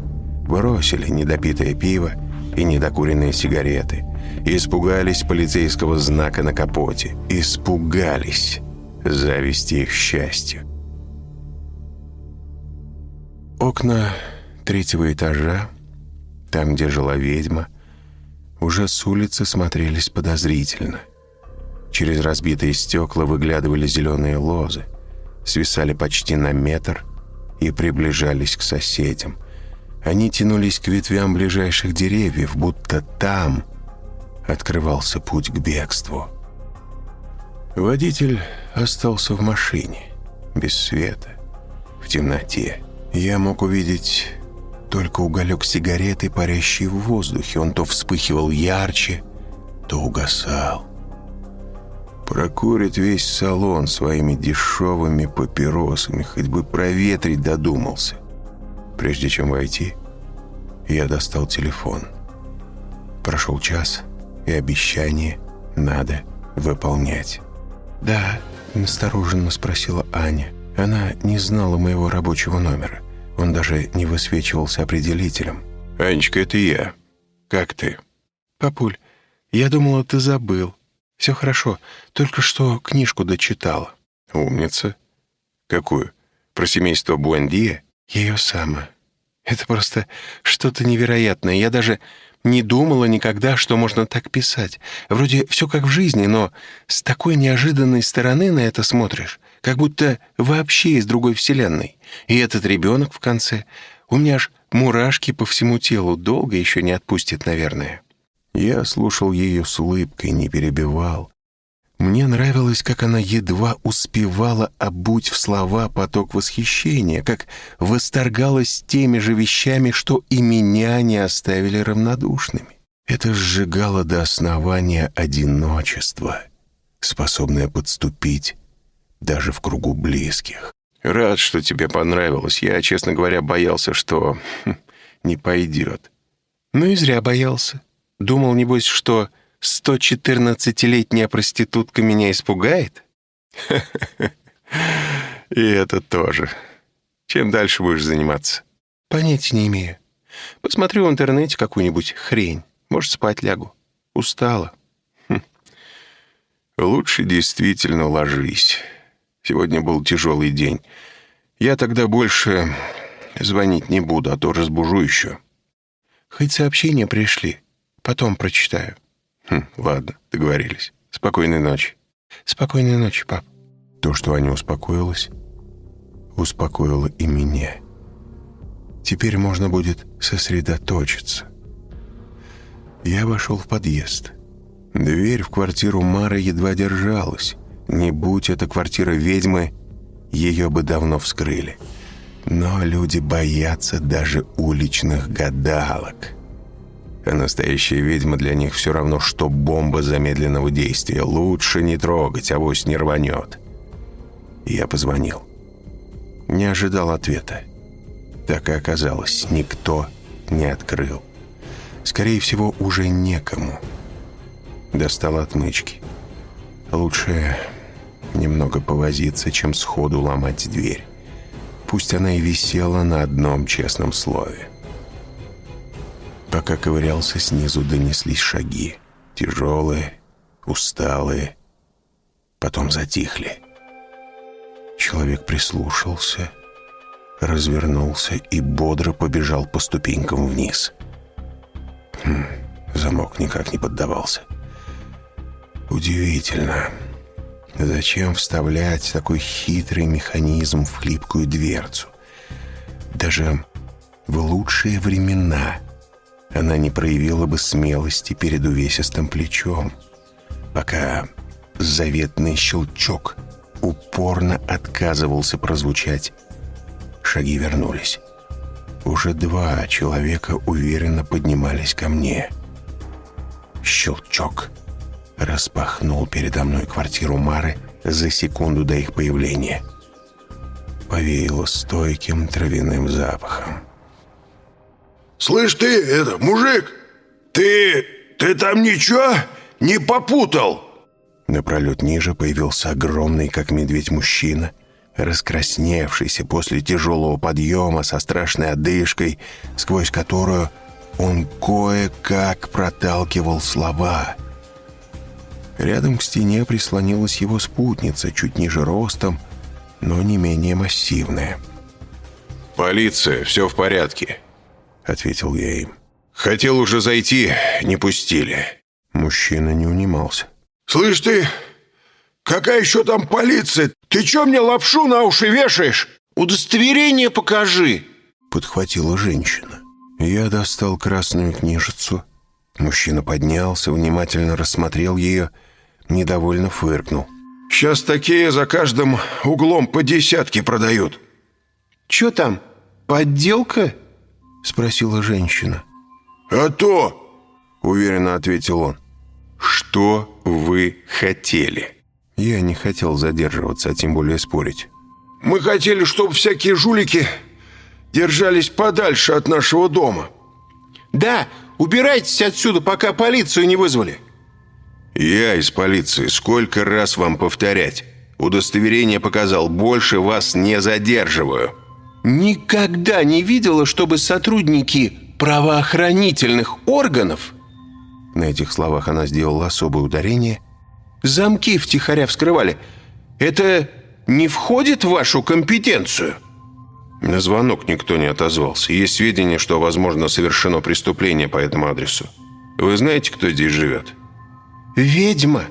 Бросили недопитое пиво и недокуренные сигареты. Испугались полицейского знака на капоте. Испугались зависти их счастью. Окна третьего этажа, там, где жила ведьма, уже с улицы смотрелись подозрительно. Через разбитые стекла выглядывали зеленые лозы, свисали почти на метр и приближались к соседям. Они тянулись к ветвям ближайших деревьев, будто там открывался путь к бегству. Водитель остался в машине, без света, в темноте. Я мог увидеть только уголек сигареты, парящий в воздухе. Он то вспыхивал ярче, то угасал. Прокурит весь салон своими дешевыми папиросами, хоть бы проветрить додумался. Прежде чем войти, я достал телефон. Прошел час, и обещание надо выполнять. «Да», — настороженно спросила Аня. Она не знала моего рабочего номера. Он даже не высвечивался определителем. «Анечка, это я. Как ты?» «Папуль, я думала, ты забыл. Все хорошо, только что книжку дочитала». «Умница. Какую? Про семейство Буандия?» «Ее самое. Это просто что-то невероятное. Я даже не думала никогда, что можно так писать. Вроде все как в жизни, но с такой неожиданной стороны на это смотришь, как будто вообще из другой вселенной. И этот ребенок в конце. У меня аж мурашки по всему телу долго еще не отпустит, наверное. Я слушал ее с улыбкой, не перебивал. Мне нравилось, как она едва успевала обуть в слова поток восхищения, как восторгалась теми же вещами, что и меня не оставили равнодушными. Это сжигало до основания одиночество, способное подступить даже в кругу близких. «Рад, что тебе понравилось. Я, честно говоря, боялся, что хм, не пойдет». «Ну и зря боялся. Думал, небось, что 114-летняя проститутка меня испугает? *laughs* И это тоже. Чем дальше будешь заниматься? Понятия не имею. Посмотрю в интернете какую-нибудь хрень. Может, спать лягу. Устала. Хм. Лучше действительно ложись. Сегодня был тяжелый день. Я тогда больше звонить не буду, а то разбужу еще. Хоть сообщения пришли. Потом прочитаю. Хм, ладно, договорились. Спокойной ночи. Спокойной ночи, пап. То, что Аня успокоилась, успокоило и меня. Теперь можно будет сосредоточиться. Я вошел в подъезд. Дверь в квартиру Мары едва держалась. Не будь это квартира ведьмы, ее бы давно вскрыли. Но люди боятся даже уличных гадалок а настоящая ведьма для них все равно, что бомба замедленного действия. Лучше не трогать, авось не рванет. Я позвонил. Не ожидал ответа. Так и оказалось, никто не открыл. Скорее всего, уже некому. Достал отмычки. Лучше немного повозиться, чем сходу ломать дверь. Пусть она и висела на одном честном слове. Пока ковырялся, снизу донеслись шаги. Тяжелые, усталые. Потом затихли. Человек прислушался, развернулся и бодро побежал по ступенькам вниз. Хм, замок никак не поддавался. Удивительно. Зачем вставлять такой хитрый механизм в хлипкую дверцу? Даже в лучшие времена она не проявила бы смелости перед увесистым плечом, пока заветный щелчок упорно отказывался прозвучать. Шаги вернулись. Уже два человека уверенно поднимались ко мне. Щелчок распахнул передо мной квартиру Мары за секунду до их появления. Повеяло стойким травяным запахом. «Слышь ты, это, мужик, ты... ты там ничего не попутал?» Напролет ниже появился огромный, как медведь, мужчина, раскрасневшийся после тяжелого подъема со страшной одышкой, сквозь которую он кое-как проталкивал слова. Рядом к стене прислонилась его спутница, чуть ниже ростом, но не менее массивная. «Полиция, все в порядке», — ответил я им. «Хотел уже зайти, не пустили». Мужчина не унимался. «Слышь ты, какая еще там полиция? Ты че мне лапшу на уши вешаешь? Удостоверение покажи!» Подхватила женщина. Я достал красную книжицу. Мужчина поднялся, внимательно рассмотрел ее, недовольно фыркнул. «Сейчас такие за каждым углом по десятке продают». «Че там, подделка?» Спросила женщина. «А то!» Уверенно ответил он. «Что вы хотели?» Я не хотел задерживаться, а тем более спорить. «Мы хотели, чтобы всякие жулики держались подальше от нашего дома». «Да, убирайтесь отсюда, пока полицию не вызвали». «Я из полиции. Сколько раз вам повторять? Удостоверение показал. Больше вас не задерживаю». «Никогда не видела, чтобы сотрудники правоохранительных органов...» На этих словах она сделала особое ударение. «Замки втихаря вскрывали. Это не входит в вашу компетенцию?» На звонок никто не отозвался. Есть сведения, что, возможно, совершено преступление по этому адресу. Вы знаете, кто здесь живет? «Ведьма.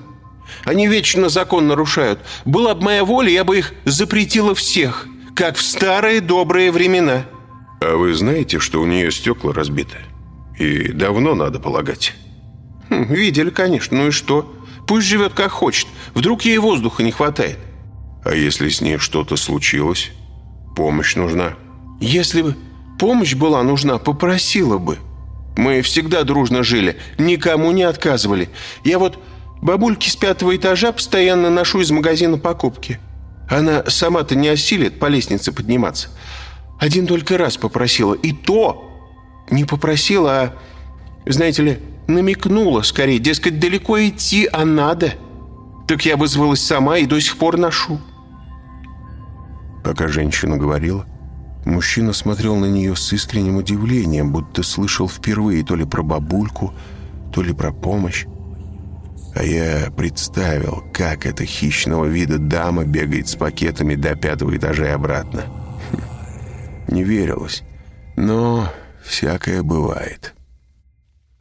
Они вечно закон нарушают. Была бы моя воля, я бы их запретила всех, как в старые добрые времена». А вы знаете, что у нее стекла разбиты? И давно, надо полагать. Хм, видели, конечно. Ну и что? Пусть живет как хочет. Вдруг ей воздуха не хватает. А если с ней что-то случилось? Помощь нужна? Если бы помощь была нужна, попросила бы. Мы всегда дружно жили, никому не отказывали. Я вот бабульки с пятого этажа постоянно ношу из магазина покупки. Она сама-то не осилит по лестнице подниматься. Один только раз попросила, и то не попросила, а, знаете ли, намекнула скорее, дескать, далеко идти, а надо. Так я вызвалась сама и до сих пор ношу. Пока женщина говорила, мужчина смотрел на нее с искренним удивлением, будто слышал впервые то ли про бабульку, то ли про помощь. А я представил, как эта хищного вида дама бегает с пакетами до пятого этажа и обратно. Не верилось, но всякое бывает.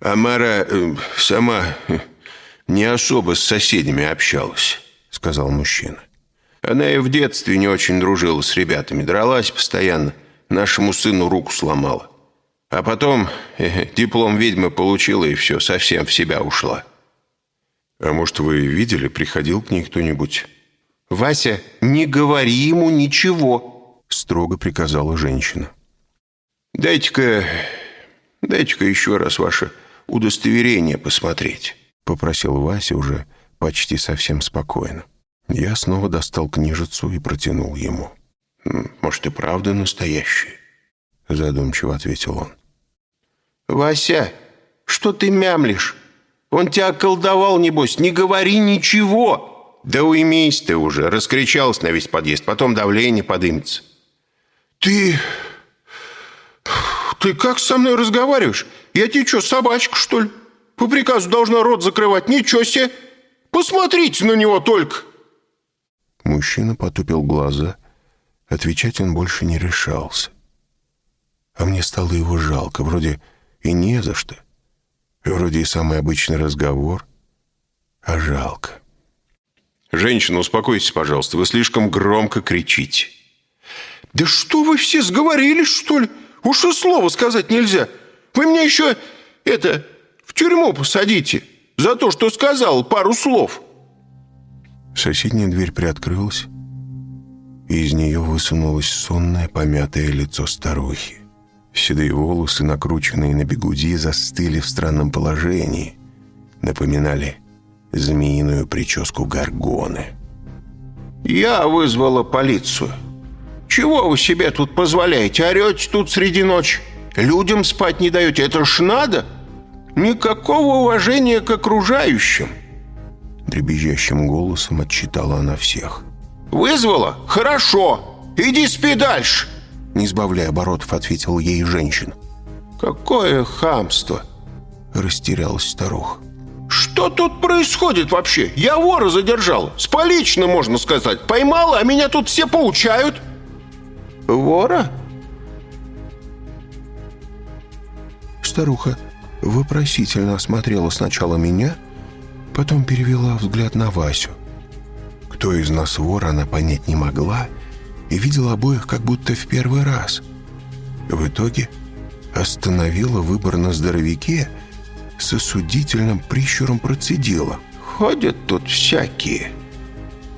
«Амара э, сама э, не особо с соседями общалась», — сказал мужчина. Она и в детстве не очень дружила с ребятами, дралась постоянно, нашему сыну руку сломала. А потом э, диплом ведьмы получила и все, совсем в себя ушла. А может, вы видели, приходил к ней кто-нибудь? «Вася, не говори ему ничего», — строго приказала женщина. «Дайте-ка, дайте-ка еще раз ваше удостоверение посмотреть», — попросил Вася уже почти совсем спокойно. Я снова достал книжицу и протянул ему. «Может, и правда настоящий?» Задумчиво ответил он. «Вася, что ты мямлишь? Он тебя колдовал, небось, не говори ничего!» «Да уймись ты уже!» Раскричался на весь подъезд, потом давление подымется. «Ты... ты как со мной разговариваешь? Я тебе что, собачка, что ли? По приказу должна рот закрывать. Ничего себе! Посмотрите на него только!» Мужчина потупил глаза. Отвечать он больше не решался. А мне стало его жалко. Вроде и не за что. Вроде и самый обычный разговор. А жалко. «Женщина, успокойтесь, пожалуйста. Вы слишком громко кричите». «Да что вы все сговорились, что ли? Уж и слова сказать нельзя. Вы меня еще, это, в тюрьму посадите за то, что сказал пару слов». Соседняя дверь приоткрылась, и из нее высунулось сонное, помятое лицо старухи. Седые волосы, накрученные на бегуди, застыли в странном положении, напоминали змеиную прическу горгоны. «Я вызвала полицию. Чего вы себе тут позволяете? Орете тут среди ночи? Людям спать не даете? Это ж надо! Никакого уважения к окружающим!» Дребезжащим голосом отчитала она всех. Вызвала? Хорошо. Иди спи дальше. Не сбавляя оборотов, ответила ей женщина. Какое хамство! Растерялась старуха. Что тут происходит вообще? Я вора задержал. С поличным, можно сказать. Поймала, а меня тут все поучают. Вора? Старуха вопросительно осмотрела сначала меня, потом перевела взгляд на Васю. Кто из нас вор, она понять не могла и видела обоих как будто в первый раз. В итоге остановила выбор на здоровяке, с осудительным прищуром процедила. «Ходят тут всякие».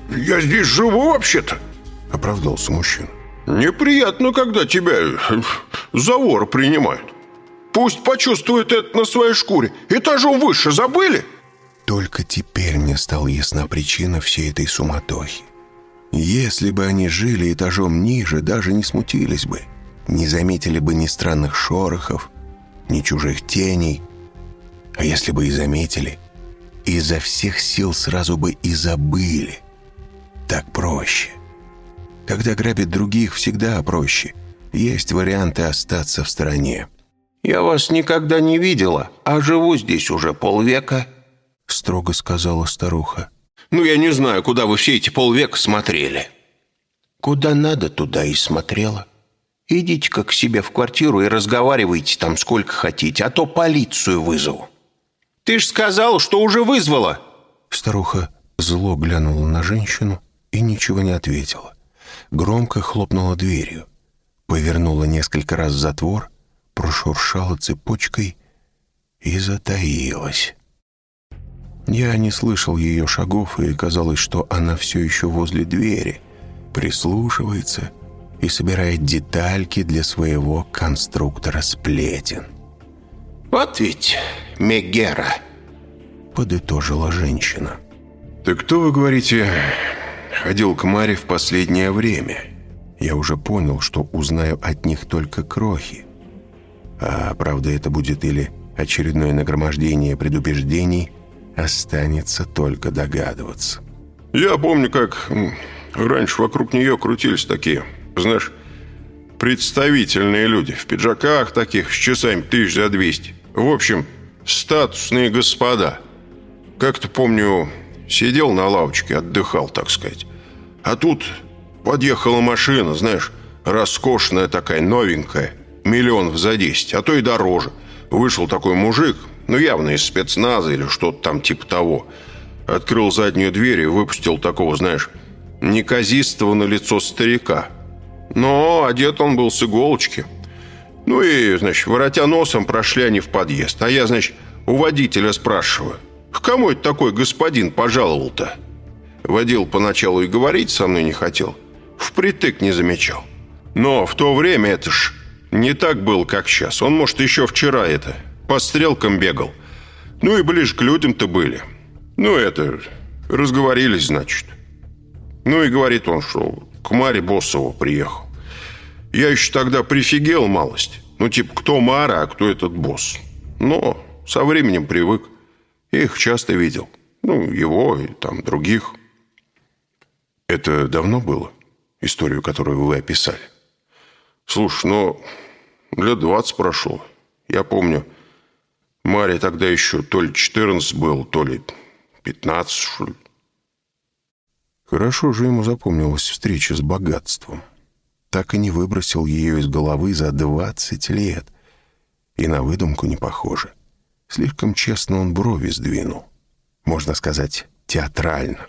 «Я здесь живу вообще-то», — оправдался мужчина. «Неприятно, когда тебя э, за вор принимают. Пусть почувствует это на своей шкуре. Этажом выше забыли?» Только теперь мне стала ясна причина всей этой суматохи. Если бы они жили этажом ниже, даже не смутились бы. Не заметили бы ни странных шорохов, ни чужих теней. А если бы и заметили, изо всех сил сразу бы и забыли. Так проще. Когда грабят других, всегда проще. Есть варианты остаться в стороне. «Я вас никогда не видела, а живу здесь уже полвека», — строго сказала старуха. «Ну, я не знаю, куда вы все эти полвека смотрели». «Куда надо, туда и смотрела. Идите-ка к себе в квартиру и разговаривайте там сколько хотите, а то полицию вызову». «Ты ж сказал, что уже вызвала!» Старуха зло глянула на женщину и ничего не ответила. Громко хлопнула дверью, повернула несколько раз затвор прошуршала цепочкой и затаилась. Я не слышал ее шагов, и казалось, что она все еще возле двери, прислушивается и собирает детальки для своего конструктора сплетен. «Вот ведь Мегера!» — подытожила женщина. «Так кто, вы говорите, ходил к Маре в последнее время?» Я уже понял, что узнаю от них только крохи. А правда это будет или очередное нагромождение предубеждений, останется только догадываться. Я помню, как раньше вокруг нее крутились такие, знаешь, представительные люди в пиджаках таких с часами тысяч за двести. В общем, статусные господа. Как-то помню, сидел на лавочке, отдыхал, так сказать. А тут подъехала машина, знаешь, роскошная такая, новенькая – миллионов за 10, а то и дороже. Вышел такой мужик, ну явно из спецназа или что-то там типа того. Открыл заднюю дверь и выпустил такого, знаешь, неказистого на лицо старика. Но одет он был с иголочки. Ну и, значит, воротя носом, прошли они в подъезд. А я, значит, у водителя спрашиваю, к кому это такой господин пожаловал-то? Водил поначалу и говорить со мной не хотел. Впритык не замечал. Но в то время это ж не так был, как сейчас. Он, может, еще вчера это, по стрелкам бегал. Ну и ближе к людям-то были. Ну это, разговорились, значит. Ну и говорит он, что к Маре Боссову приехал. Я еще тогда прифигел малость. Ну, типа, кто Мара, а кто этот босс. Но со временем привык. Я их часто видел. Ну, его и там других. Это давно было? Историю, которую вы описали? Слушай, ну, Лет двадцать прошло. Я помню, Маре тогда еще то ли 14 был, то ли 15, что ли. Хорошо же ему запомнилась встреча с богатством. Так и не выбросил ее из головы за 20 лет. И на выдумку не похоже. Слишком честно он брови сдвинул. Можно сказать, театрально.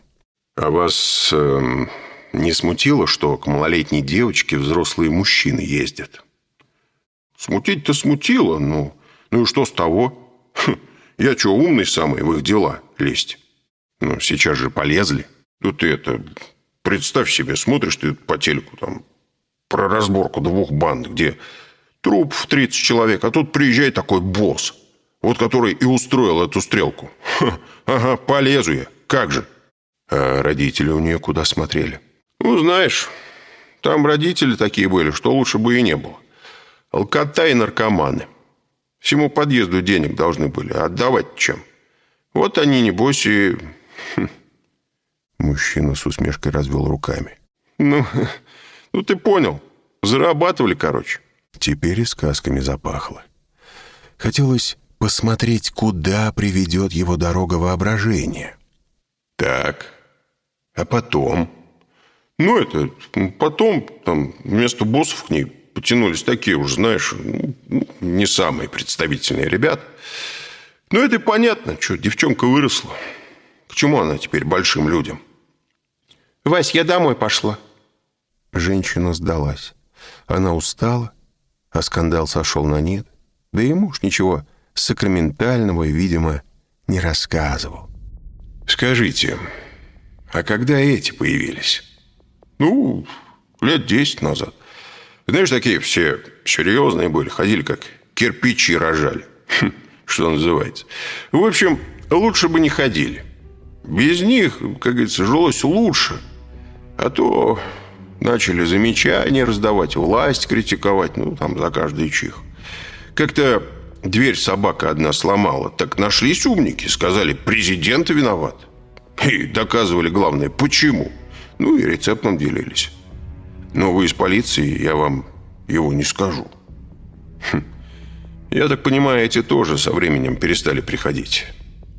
А вас э, не смутило, что к малолетней девочке взрослые мужчины ездят? Смутить-то смутило, ну, ну и что с того? Хм, я что, умный самый в их дела лезть? Ну, сейчас же полезли. Тут ты это, представь себе, смотришь ты по телеку там про разборку двух банд, где труп в 30 человек, а тут приезжает такой босс, вот который и устроил эту стрелку. Ха, ага, полезу я, как же. А родители у нее куда смотрели? Ну, знаешь, там родители такие были, что лучше бы и не было. Алкота и наркоманы. Всему подъезду денег должны были, отдавать чем? Вот они, небось, и... Хм, Мужчина с усмешкой развел руками. «Ну, *laughs* ну ты понял. Зарабатывали, короче». Теперь и сказками запахло. Хотелось посмотреть, куда приведет его дорога воображения. «Так, а потом?» «Ну, это потом там вместо боссов к ней потянулись такие уже, знаешь, ну, не самые представительные ребята. Ну, это понятно, что девчонка выросла. К чему она теперь большим людям?» «Вась, я домой пошла». Женщина сдалась. Она устала, а скандал сошел на нет. Да и муж ничего сакраментального, видимо, не рассказывал. «Скажите, а когда эти появились?» «Ну, лет десять назад. Знаешь, такие все серьезные были, ходили как кирпичи рожали. Хм, что называется. В общем, лучше бы не ходили. Без них, как говорится, жилось лучше. А то начали замечания раздавать, власть критиковать, ну, там, за каждый чих. Как-то дверь собака одна сломала. Так нашлись умники, сказали, президент виноват. И доказывали, главное, почему. Ну, и рецептом делились. Но вы из полиции, я вам его не скажу. Хм. Я так понимаю, эти тоже со временем перестали приходить.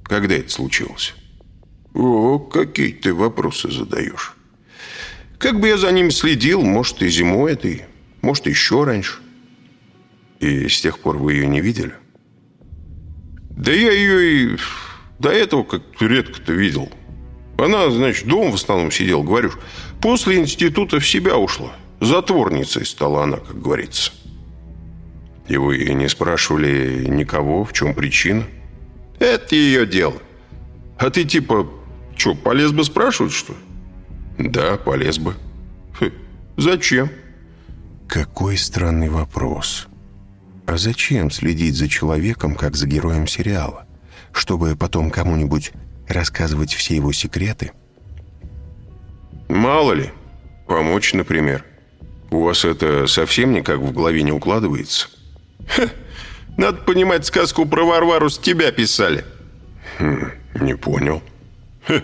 Когда это случилось? О, какие ты вопросы задаешь. Как бы я за ними следил, может, и зимой этой, может, еще раньше. И с тех пор вы ее не видели? Да я ее и до этого как-то редко-то видел. Она, значит, дома в основном сидела, говорю. После института в себя ушла. Затворницей стала она, как говорится. И вы не спрашивали никого, в чем причина? Это ее дело. А ты типа, что, полез бы спрашивать, что ли? Да, полез бы. Хм, зачем? Какой странный вопрос. А зачем следить за человеком, как за героем сериала? Чтобы потом кому-нибудь рассказывать все его секреты? Мало ли. Помочь, например. У вас это совсем никак в голове не укладывается? Ха, надо понимать, сказку про Варвару с тебя писали. Хм, не понял. Ха,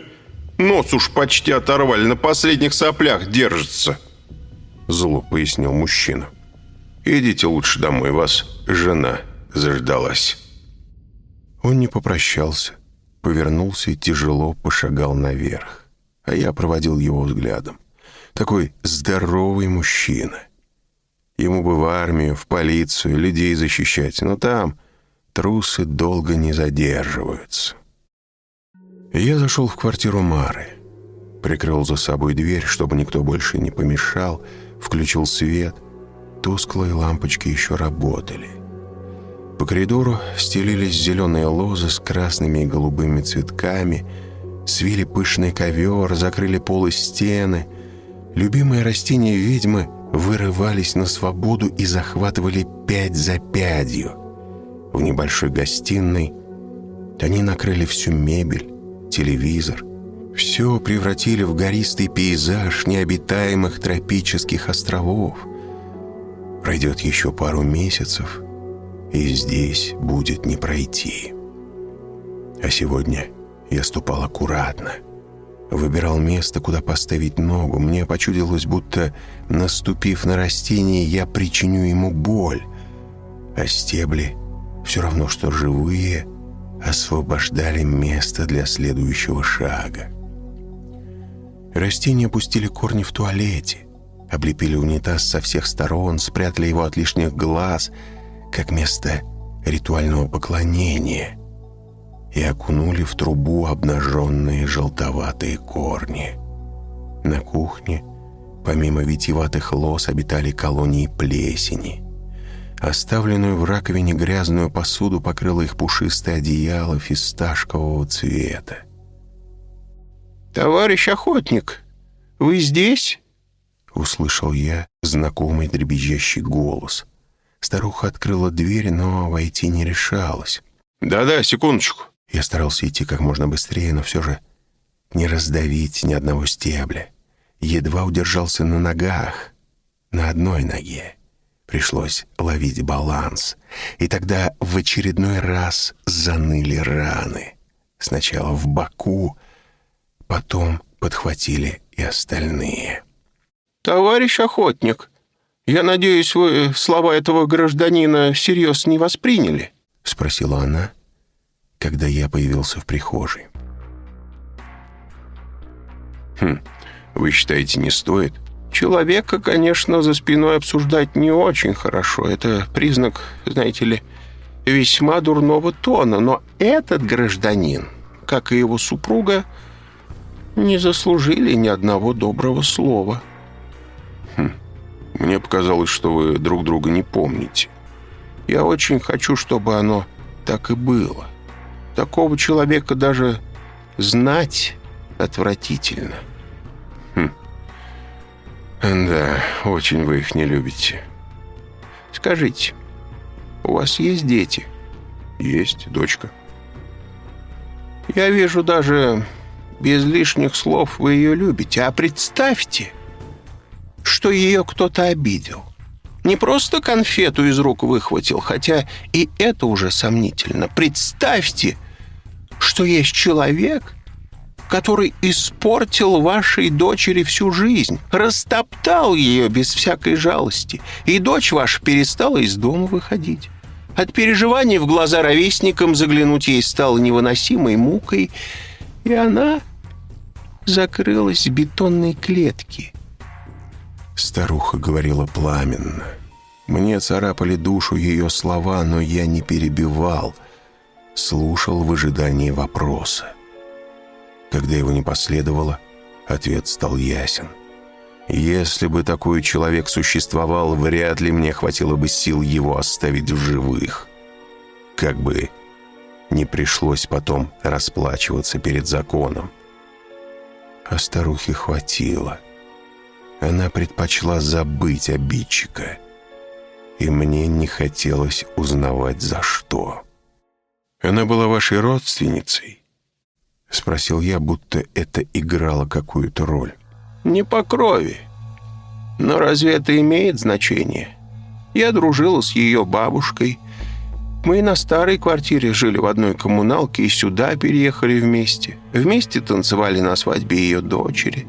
Нос уж почти оторвали, на последних соплях держится. Зло пояснил мужчина. Идите лучше домой, вас жена заждалась. Он не попрощался, повернулся и тяжело пошагал наверх. А я проводил его взглядом. Такой здоровый мужчина. Ему бы в армию, в полицию, людей защищать, но там трусы долго не задерживаются. Я зашел в квартиру Мары. Прикрыл за собой дверь, чтобы никто больше не помешал, включил свет. Тусклые лампочки еще работали. По коридору стелились зеленые лозы с красными и голубыми цветками, свили пышный ковер, закрыли пол и стены. Любимые растения ведьмы вырывались на свободу и захватывали пять за пятью. В небольшой гостиной они накрыли всю мебель, телевизор. Все превратили в гористый пейзаж необитаемых тропических островов. Пройдет еще пару месяцев, и здесь будет не пройти. А сегодня я ступал аккуратно. Выбирал место, куда поставить ногу. Мне почудилось, будто, наступив на растение, я причиню ему боль. А стебли все равно, что живые — освобождали место для следующего шага. Растения пустили корни в туалете, облепили унитаз со всех сторон, спрятали его от лишних глаз, как место ритуального поклонения, и окунули в трубу обнаженные желтоватые корни. На кухне, помимо витиеватых лос, обитали колонии плесени. Оставленную в раковине грязную посуду покрыло их пушистое одеяло фисташкового цвета. «Товарищ охотник, вы здесь?» Услышал я знакомый дребезжащий голос. Старуха открыла дверь, но войти не решалась. «Да-да, секундочку». Я старался идти как можно быстрее, но все же не раздавить ни одного стебля. Едва удержался на ногах, на одной ноге. Пришлось ловить баланс. И тогда в очередной раз заныли раны. Сначала в боку, потом подхватили и остальные. «Товарищ охотник, я надеюсь, вы слова этого гражданина всерьез не восприняли?» — спросила она, когда я появился в прихожей. «Хм, вы считаете, не стоит?» Человека, конечно, за спиной обсуждать не очень хорошо. Это признак, знаете ли, весьма дурного тона. Но этот гражданин, как и его супруга, не заслужили ни одного доброго слова. Хм. Мне показалось, что вы друг друга не помните. Я очень хочу, чтобы оно так и было. Такого человека даже знать отвратительно. Хм. Да, очень вы их не любите. Скажите, у вас есть дети? Есть, дочка. Я вижу даже без лишних слов вы ее любите. А представьте, что ее кто-то обидел. Не просто конфету из рук выхватил, хотя и это уже сомнительно. Представьте, что есть человек, который испортил вашей дочери всю жизнь, растоптал ее без всякой жалости, и дочь ваша перестала из дома выходить. От переживаний в глаза ровесникам заглянуть ей стало невыносимой мукой, и она закрылась в бетонной клетке. Старуха говорила пламенно. Мне царапали душу ее слова, но я не перебивал, слушал в ожидании вопроса. Когда его не последовало, ответ стал ясен. Если бы такой человек существовал, вряд ли мне хватило бы сил его оставить в живых. Как бы не пришлось потом расплачиваться перед законом. А старухе хватило. Она предпочла забыть обидчика. И мне не хотелось узнавать, за что. Она была вашей родственницей? — спросил я, будто это играло какую-то роль. «Не по крови. Но разве это имеет значение? Я дружила с ее бабушкой. Мы на старой квартире жили в одной коммуналке и сюда переехали вместе. Вместе танцевали на свадьбе ее дочери.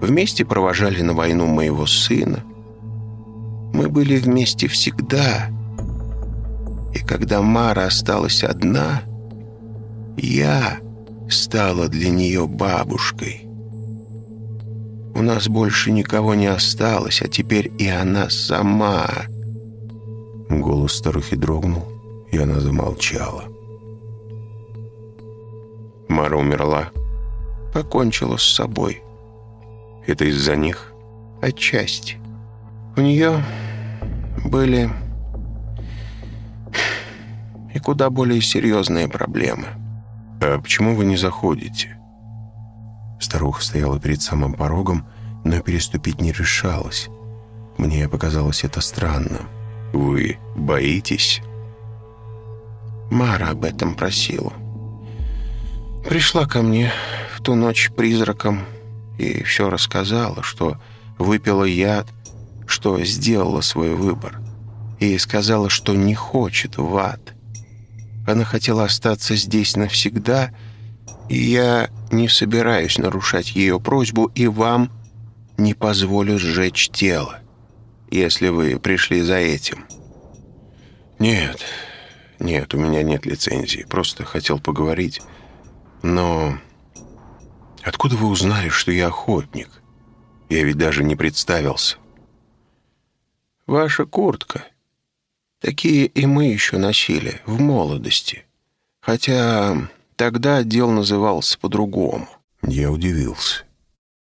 Вместе провожали на войну моего сына. Мы были вместе всегда. И когда Мара осталась одна, я стала для нее бабушкой. У нас больше никого не осталось, а теперь и она сама. Голос старухи дрогнул, и она замолчала. Мара умерла. Покончила с собой. Это из-за них? Отчасти. У нее были и куда более серьезные проблемы. «А почему вы не заходите?» Старуха стояла перед самым порогом, но переступить не решалась. Мне показалось это странным. «Вы боитесь?» Мара об этом просила. Пришла ко мне в ту ночь призраком и все рассказала, что выпила яд, что сделала свой выбор, и сказала, что не хочет в ад. Она хотела остаться здесь навсегда, и я не собираюсь нарушать ее просьбу и вам не позволю сжечь тело, если вы пришли за этим. Нет, нет, у меня нет лицензии, просто хотел поговорить. Но откуда вы узнали, что я охотник? Я ведь даже не представился. Ваша куртка — Такие и мы еще носили в молодости. Хотя тогда отдел назывался по-другому. Я удивился.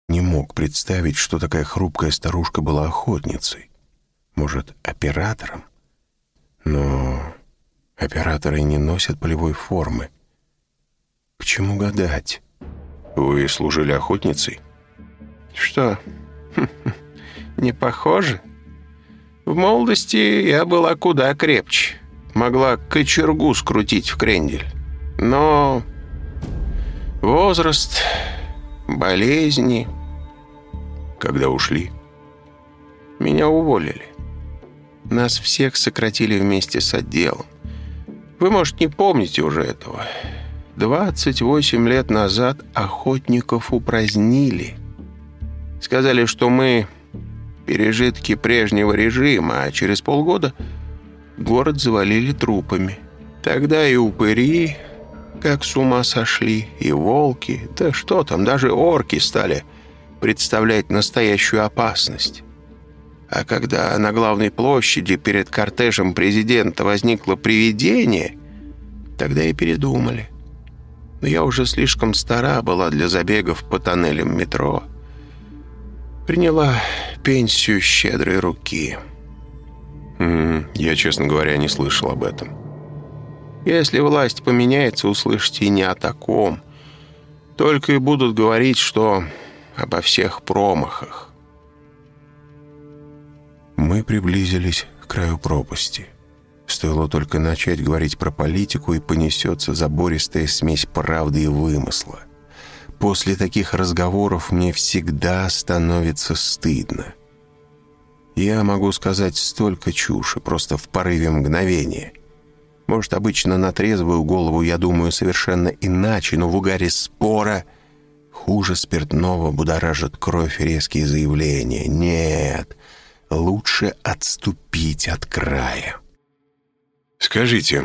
Не мог представить, что такая хрупкая старушка была охотницей. Может, оператором? Но операторы не носят полевой формы. К чему гадать? Вы служили охотницей? Что, *laughs* не похоже? В молодости я была куда крепче. Могла кочергу скрутить в крендель. Но возраст, болезни... Когда ушли? Меня уволили. Нас всех сократили вместе с отделом. Вы, может, не помните уже этого. 28 лет назад охотников упразднили. Сказали, что мы пережитки прежнего режима, а через полгода город завалили трупами. Тогда и упыри, как с ума сошли, и волки, да что там, даже орки стали представлять настоящую опасность. А когда на главной площади перед кортежем президента возникло привидение, тогда и передумали. Но я уже слишком стара была для забегов по тоннелям метро. Приняла пенсию щедрой руки. Я, честно говоря, не слышал об этом. Если власть поменяется, услышите и не о таком. Только и будут говорить, что обо всех промахах. Мы приблизились к краю пропасти. Стоило только начать говорить про политику, и понесется забористая смесь правды и вымысла. После таких разговоров мне всегда становится стыдно. Я могу сказать столько чуши, просто в порыве мгновения. Может, обычно на трезвую голову я думаю совершенно иначе, но в угаре спора хуже спиртного будоражит кровь резкие заявления. Нет, лучше отступить от края. Скажите,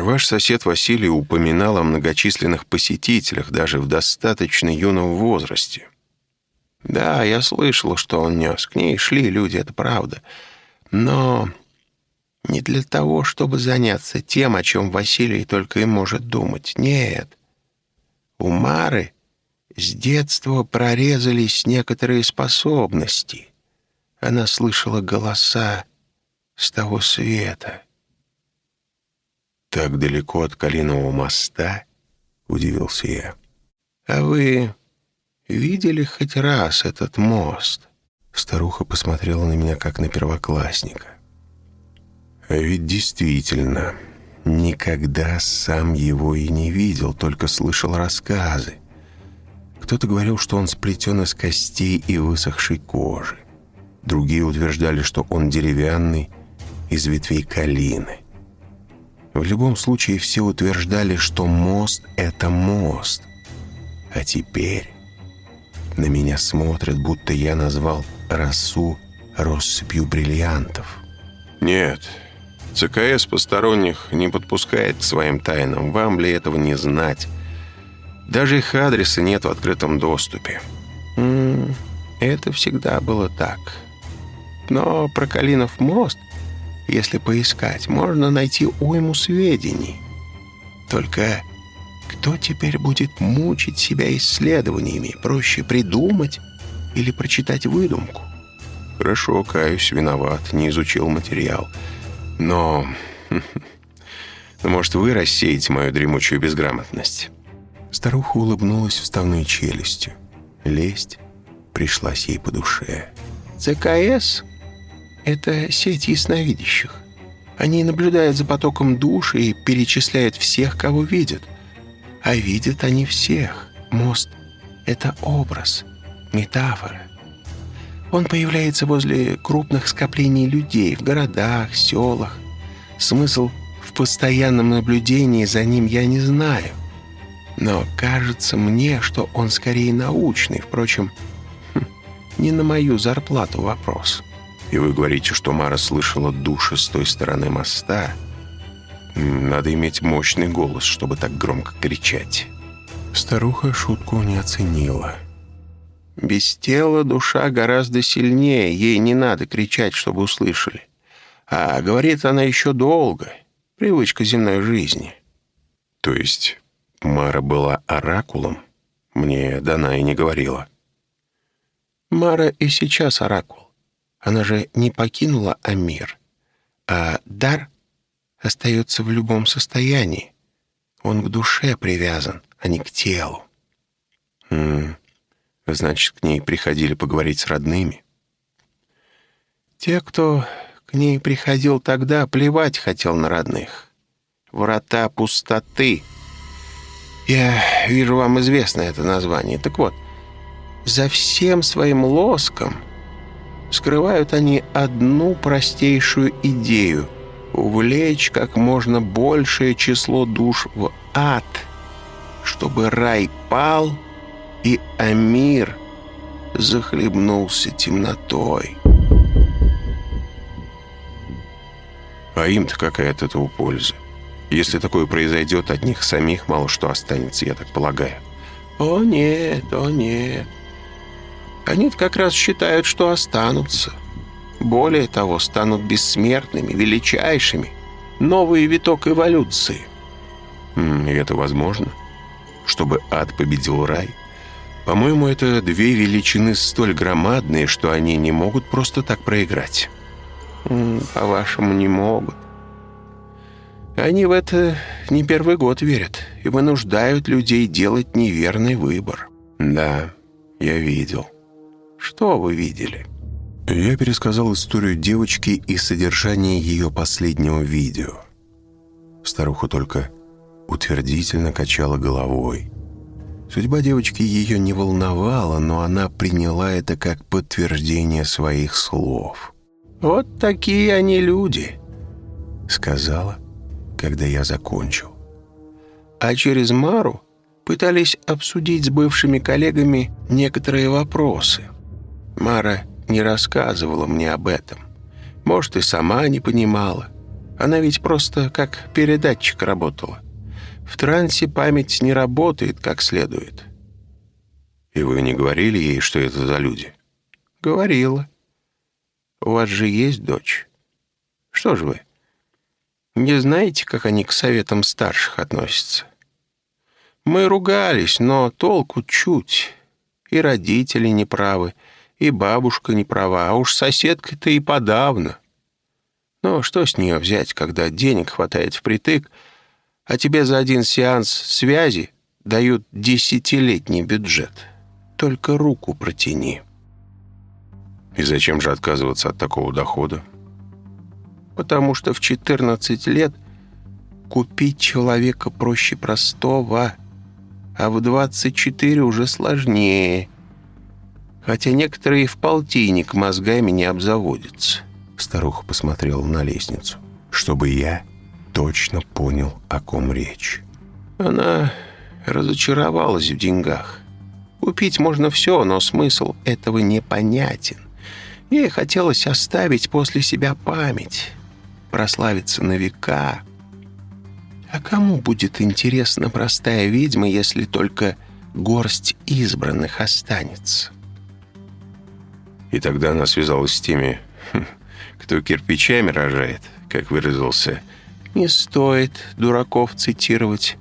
ваш сосед Василий упоминал о многочисленных посетителях даже в достаточно юном возрасте. Да, я слышал, что он нес. К ней шли люди, это правда. Но не для того, чтобы заняться тем, о чем Василий только и может думать. Нет. У Мары с детства прорезались некоторые способности. Она слышала голоса с того света. «Так далеко от Калинового моста?» — удивился я. «А вы видели хоть раз этот мост?» Старуха посмотрела на меня, как на первоклассника. А ведь действительно, никогда сам его и не видел, только слышал рассказы. Кто-то говорил, что он сплетен из костей и высохшей кожи. Другие утверждали, что он деревянный, из ветвей калины. В любом случае все утверждали, что мост — это мост. А теперь на меня смотрят, будто я назвал росу россыпью бриллиантов. «Нет, ЦКС посторонних не подпускает к своим тайнам. Вам ли этого не знать? Даже их адреса нет в открытом доступе». М -м, «Это всегда было так. Но про Калинов мост — если поискать, можно найти уйму сведений. Только кто теперь будет мучить себя исследованиями? Проще придумать или прочитать выдумку? Хорошо, каюсь, виноват, не изучил материал. Но... *laughs* Может, вы рассеете мою дремучую безграмотность?» Старуха улыбнулась вставной челюстью. Лесть пришлась ей по душе. «ЦКС это сеть ясновидящих. Они наблюдают за потоком душ и перечисляют всех, кого видят. А видят они всех. Мост — это образ, метафора. Он появляется возле крупных скоплений людей в городах, селах. Смысл в постоянном наблюдении за ним я не знаю. Но кажется мне, что он скорее научный. Впрочем, хм, не на мою зарплату вопрос. И вы говорите, что Мара слышала души с той стороны моста? Надо иметь мощный голос, чтобы так громко кричать. Старуха шутку не оценила. Без тела душа гораздо сильнее, ей не надо кричать, чтобы услышали. А говорит она еще долго. Привычка земной жизни. То есть Мара была оракулом? Мне Дана и не говорила. Мара и сейчас оракул. Она же не покинула Амир. А дар остается в любом состоянии. Он к душе привязан, а не к телу. М значит, к ней приходили поговорить с родными? Те, кто к ней приходил тогда, плевать хотел на родных. Врата пустоты. Я вижу, вам известно это название. Так вот, за всем своим лоском скрывают они одну простейшую идею — увлечь как можно большее число душ в ад чтобы рай пал, и Амир захлебнулся темнотой. А им-то какая от этого польза? Если такое произойдет, от них самих мало что останется, я так полагаю. О нет, о нет. Они как раз считают, что останутся. Более того, станут бессмертными, величайшими. Новый виток эволюции. И это возможно? Чтобы ад победил рай? По-моему, это две величины столь громадные, что они не могут просто так проиграть. По-вашему, не могут. Они в это не первый год верят и вынуждают людей делать неверный выбор. Да, я видел. Что вы видели? Я пересказал историю девочки и содержание ее последнего видео. Старуха только утвердительно качала головой. Судьба девочки ее не волновала, но она приняла это как подтверждение своих слов. «Вот такие они люди», — сказала, когда я закончил. А через Мару пытались обсудить с бывшими коллегами некоторые вопросы. Мара не рассказывала мне об этом. Может, и сама не понимала. Она ведь просто как передатчик работала. В трансе память не работает как следует. И вы не говорили ей, что это за люди? Говорила. У вас же есть дочь. Что ж вы, не знаете, как они к советам старших относятся? Мы ругались, но толку чуть. И родители неправы, и бабушка не права, а уж соседка-то и подавно. Но что с нее взять, когда денег хватает впритык, а тебе за один сеанс связи дают десятилетний бюджет? Только руку протяни. И зачем же отказываться от такого дохода? Потому что в 14 лет купить человека проще простого, а в 24 уже сложнее. Хотя некоторые в полтинник мозгами не обзаводятся. Старуха посмотрела на лестницу, чтобы я точно понял, о ком речь. Она разочаровалась в деньгах. Купить можно все, но смысл этого непонятен. Ей хотелось оставить после себя память, прославиться на века. А кому будет интересна простая ведьма, если только горсть избранных останется? И тогда она связалась с теми, хм, кто кирпичами рожает, как выразился. Не стоит дураков цитировать.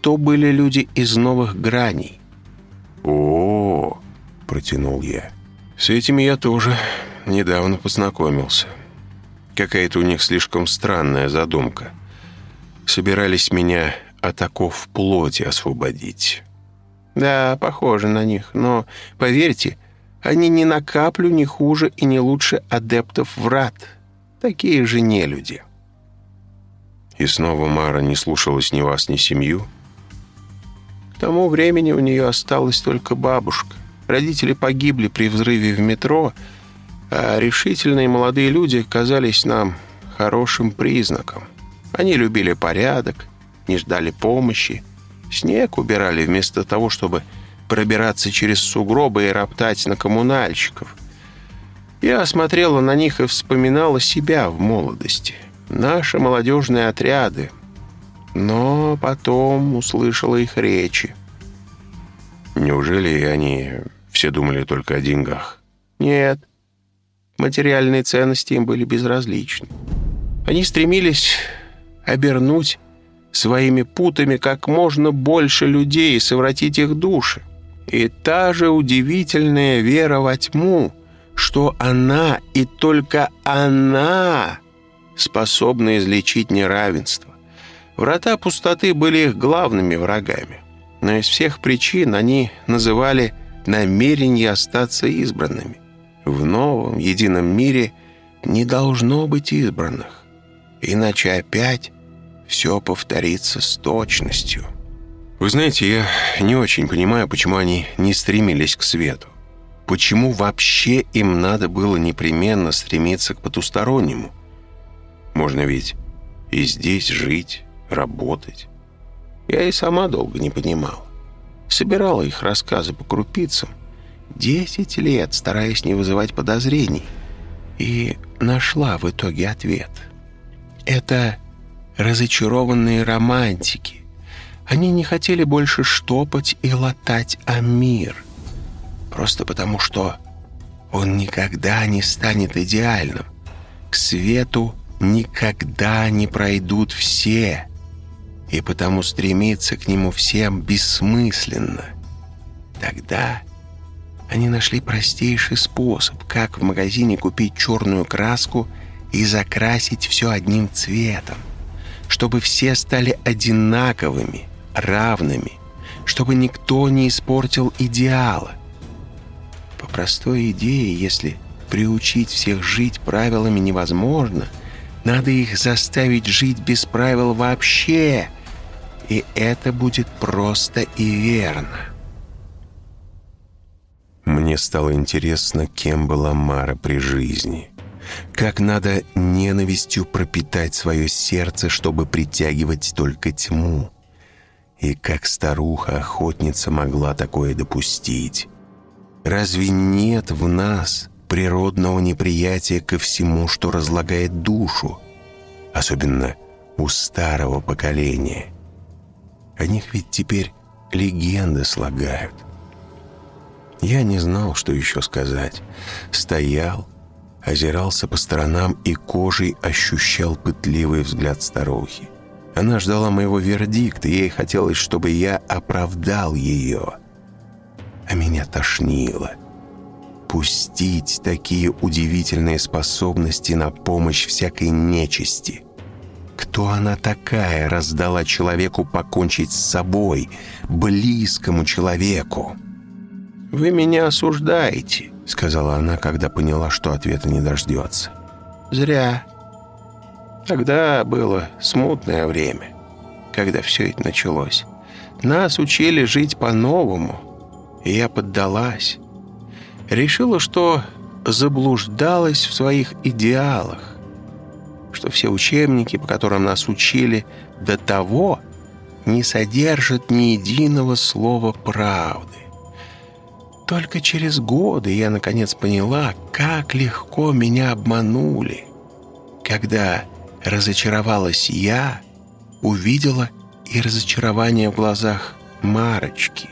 То были люди из новых граней. О, протянул я. С этими я тоже недавно познакомился. Какая-то у них слишком странная задумка. Собирались меня от плоти освободить. Да, похоже на них, но, поверьте, они ни на каплю не хуже и не лучше адептов врат. Такие же не люди. И снова Мара не слушалась ни вас, ни семью? К тому времени у нее осталась только бабушка. Родители погибли при взрыве в метро, а решительные молодые люди казались нам хорошим признаком. Они любили порядок, не ждали помощи, снег убирали вместо того, чтобы пробираться через сугробы и роптать на коммунальщиков. Я смотрела на них и вспоминала себя в молодости. Наши молодежные отряды. Но потом услышала их речи. Неужели они все думали только о деньгах? Нет. Материальные ценности им были безразличны. Они стремились обернуть своими путами как можно больше людей и совратить их души. И та же удивительная вера во тьму, что она и только она способна излечить неравенство. Врата пустоты были их главными врагами. Но из всех причин они называли намерение остаться избранными. В новом едином мире не должно быть избранных, иначе опять все повторится с точностью. Вы знаете, я не очень понимаю, почему они не стремились к свету. Почему вообще им надо было непременно стремиться к потустороннему? Можно ведь и здесь жить, работать. Я и сама долго не понимала. Собирала их рассказы по крупицам. Десять лет, стараясь не вызывать подозрений. И нашла в итоге ответ. Это разочарованные романтики. Они не хотели больше штопать и латать о мир. Просто потому, что он никогда не станет идеальным. К свету никогда не пройдут все, и потому стремиться к нему всем бессмысленно. Тогда они нашли простейший способ, как в магазине купить черную краску и закрасить все одним цветом, чтобы все стали одинаковыми, равными, чтобы никто не испортил идеала. По простой идее, если приучить всех жить правилами невозможно, надо их заставить жить без правил вообще, и это будет просто и верно. Мне стало интересно, кем была Мара при жизни. Как надо ненавистью пропитать свое сердце, чтобы притягивать только тьму. И как старуха-охотница могла такое допустить. Разве нет в нас природного неприятия ко всему, что разлагает душу? Особенно у старого поколения. О них ведь теперь легенды слагают. Я не знал, что еще сказать. Стоял, озирался по сторонам и кожей ощущал пытливый взгляд старухи. Она ждала моего вердикта, ей хотелось, чтобы я оправдал ее. А меня тошнило. Пустить такие удивительные способности на помощь всякой нечисти. Кто она такая, раздала человеку покончить с собой, близкому человеку? «Вы меня осуждаете», — сказала она, когда поняла, что ответа не дождется. «Зря. Тогда было смутное время, когда все это началось. Нас учили жить по-новому, и я поддалась. Решила, что заблуждалась в своих идеалах, что все учебники, по которым нас учили до того, не содержат ни единого слова правды. Только через годы я наконец поняла, как легко меня обманули. Когда разочаровалась я, увидела и разочарование в глазах Марочки.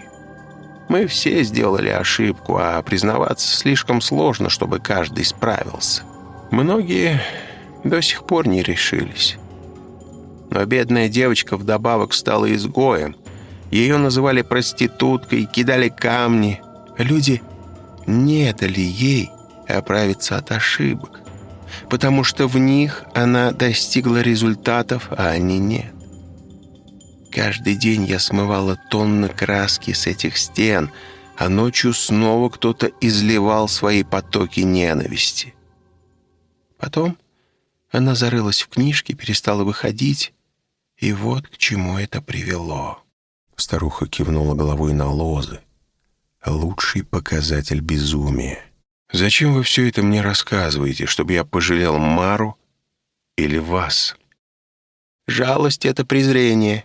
Мы все сделали ошибку, а признаваться слишком сложно, чтобы каждый справился. Многие до сих пор не решились. Но бедная девочка вдобавок стала изгоем. Ее называли проституткой, кидали камни – Люди не дали ей оправиться от ошибок, потому что в них она достигла результатов, а они нет. Каждый день я смывала тонны краски с этих стен, а ночью снова кто-то изливал свои потоки ненависти. Потом она зарылась в книжки, перестала выходить, и вот к чему это привело. Старуха кивнула головой на лозы лучший показатель безумия. Зачем вы все это мне рассказываете, чтобы я пожалел Мару или вас? Жалость — это презрение.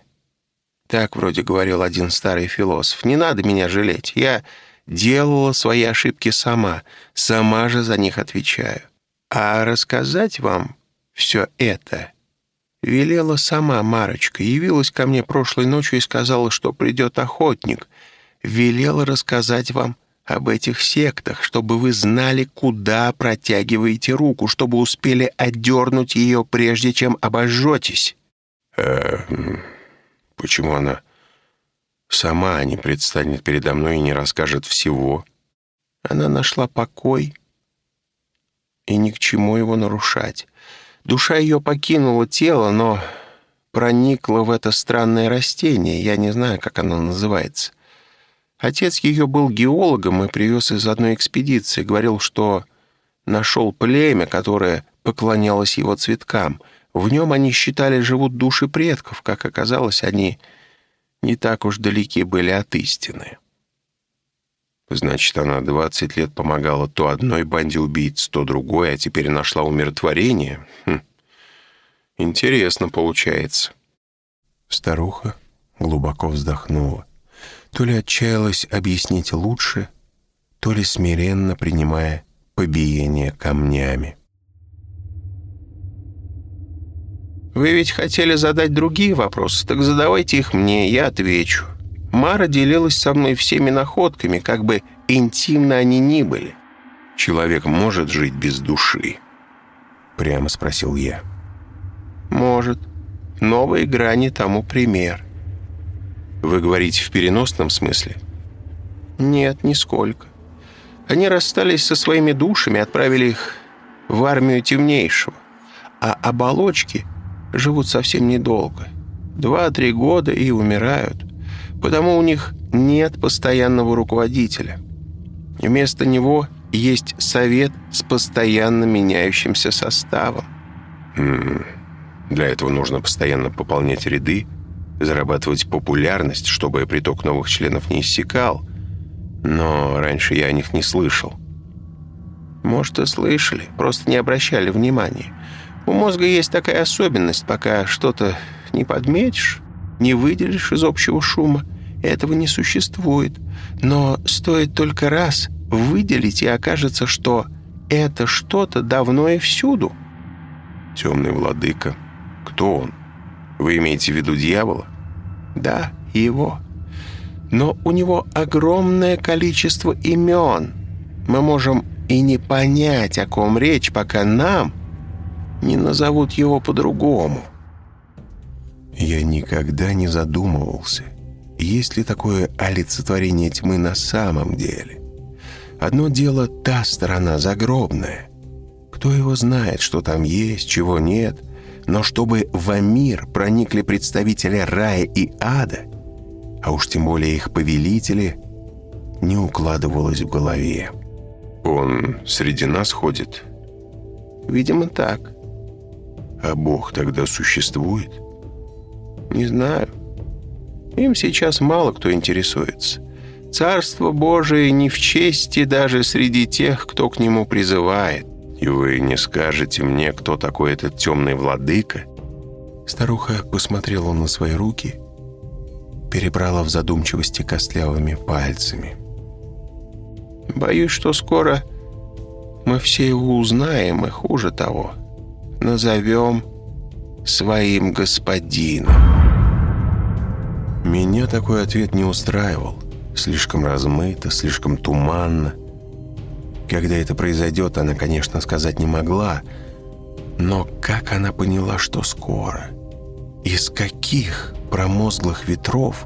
Так вроде говорил один старый философ. Не надо меня жалеть. Я делала свои ошибки сама, сама же за них отвечаю. А рассказать вам все это велела сама Марочка. Явилась ко мне прошлой ночью и сказала, что придет охотник — велел рассказать вам об этих сектах, чтобы вы знали, куда протягиваете руку, чтобы успели отдернуть ее, прежде чем обожжетесь». «Э, почему она сама не предстанет передо мной и не расскажет всего?» Она нашла покой и ни к чему его нарушать. Душа ее покинула тело, но проникла в это странное растение. Я не знаю, как оно называется. Отец ее был геологом и привез из одной экспедиции. Говорил, что нашел племя, которое поклонялось его цветкам. В нем они считали живут души предков. Как оказалось, они не так уж далеки были от истины. Значит, она двадцать лет помогала то одной банде убийц, то другой, а теперь нашла умиротворение. Хм. Интересно получается. Старуха глубоко вздохнула. То ли отчаялась объяснить лучше, то ли смиренно принимая побиение камнями. «Вы ведь хотели задать другие вопросы, так задавайте их мне, я отвечу. Мара делилась со мной всеми находками, как бы интимно они ни были. Человек может жить без души?» Прямо спросил я. «Может. Новые грани тому пример». «Вы говорите в переносном смысле?» «Нет, нисколько. Они расстались со своими душами, отправили их в армию темнейшего. А оболочки живут совсем недолго. Два-три года и умирают. Потому у них нет постоянного руководителя. Вместо него есть совет с постоянно меняющимся составом. М Для этого нужно постоянно пополнять ряды, зарабатывать популярность, чтобы приток новых членов не иссякал. Но раньше я о них не слышал. Может, и слышали, просто не обращали внимания. У мозга есть такая особенность, пока что-то не подметишь, не выделишь из общего шума, этого не существует. Но стоит только раз выделить, и окажется, что это что-то давно и всюду. Темный владыка. Кто он? Вы имеете в виду дьявола? Да, его. Но у него огромное количество имен. Мы можем и не понять, о ком речь, пока нам не назовут его по-другому. Я никогда не задумывался, есть ли такое олицетворение тьмы на самом деле. Одно дело та сторона загробная. Кто его знает, что там есть, чего нет. Но чтобы в мир проникли представители рая и ада, а уж тем более их повелители, не укладывалось в голове. «Он среди нас ходит?» «Видимо, так». «А Бог тогда существует?» «Не знаю. Им сейчас мало кто интересуется. Царство Божие не в чести даже среди тех, кто к нему призывает. И вы не скажете мне, кто такой этот темный владыка?» Старуха посмотрела на свои руки, перебрала в задумчивости костлявыми пальцами. «Боюсь, что скоро мы все его узнаем, и хуже того, назовем своим господином». Меня такой ответ не устраивал. Слишком размыто, слишком туманно. Когда это произойдет, она, конечно, сказать не могла. Но как она поняла, что скоро? Из каких промозглых ветров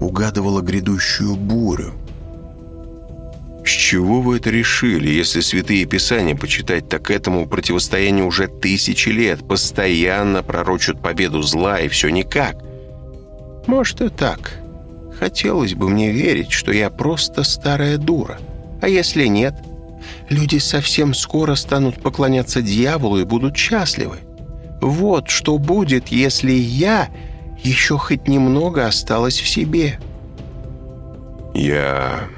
угадывала грядущую бурю? С чего вы это решили, если святые писания почитать, так этому противостоянию уже тысячи лет постоянно пророчат победу зла, и все никак? Может и так. Хотелось бы мне верить, что я просто старая дура. А если нет, люди совсем скоро станут поклоняться дьяволу и будут счастливы. Вот что будет, если я еще хоть немного осталась в себе. Я...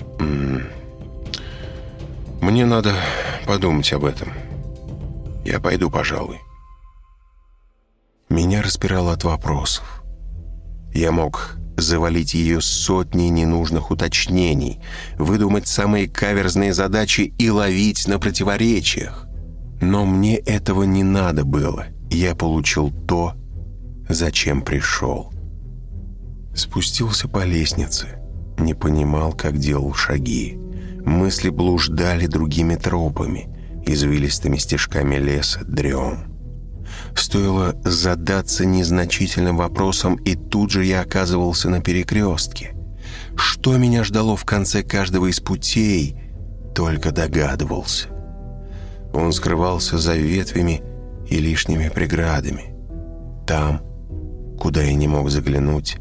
Мне надо подумать об этом. Я пойду, пожалуй. Меня распирало от вопросов. Я мог завалить ее сотней ненужных уточнений, выдумать самые каверзные задачи и ловить на противоречиях. Но мне этого не надо было. Я получил то, зачем пришел. Спустился по лестнице, не понимал, как делал шаги. Мысли блуждали другими тропами, извилистыми стежками леса, дрем. Стоило задаться незначительным вопросом, и тут же я оказывался на перекрестке. Что меня ждало в конце каждого из путей, только догадывался. Он скрывался за ветвями и лишними преградами. Там, куда я не мог заглянуть,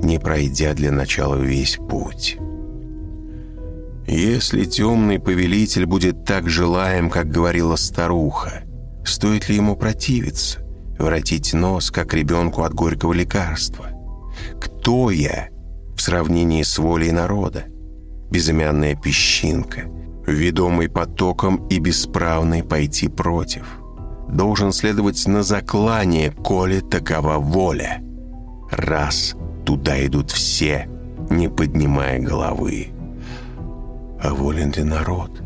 не пройдя для начала весь путь. Если темный повелитель будет так желаем, как говорила старуха, Стоит ли ему противиться, воротить нос, как ребенку от горького лекарства? Кто я в сравнении с волей народа? Безымянная песчинка, ведомый потоком и бесправный пойти против. Должен следовать на заклание, коли такова воля. Раз Туда идут все, не поднимая головы. А волен ли народ?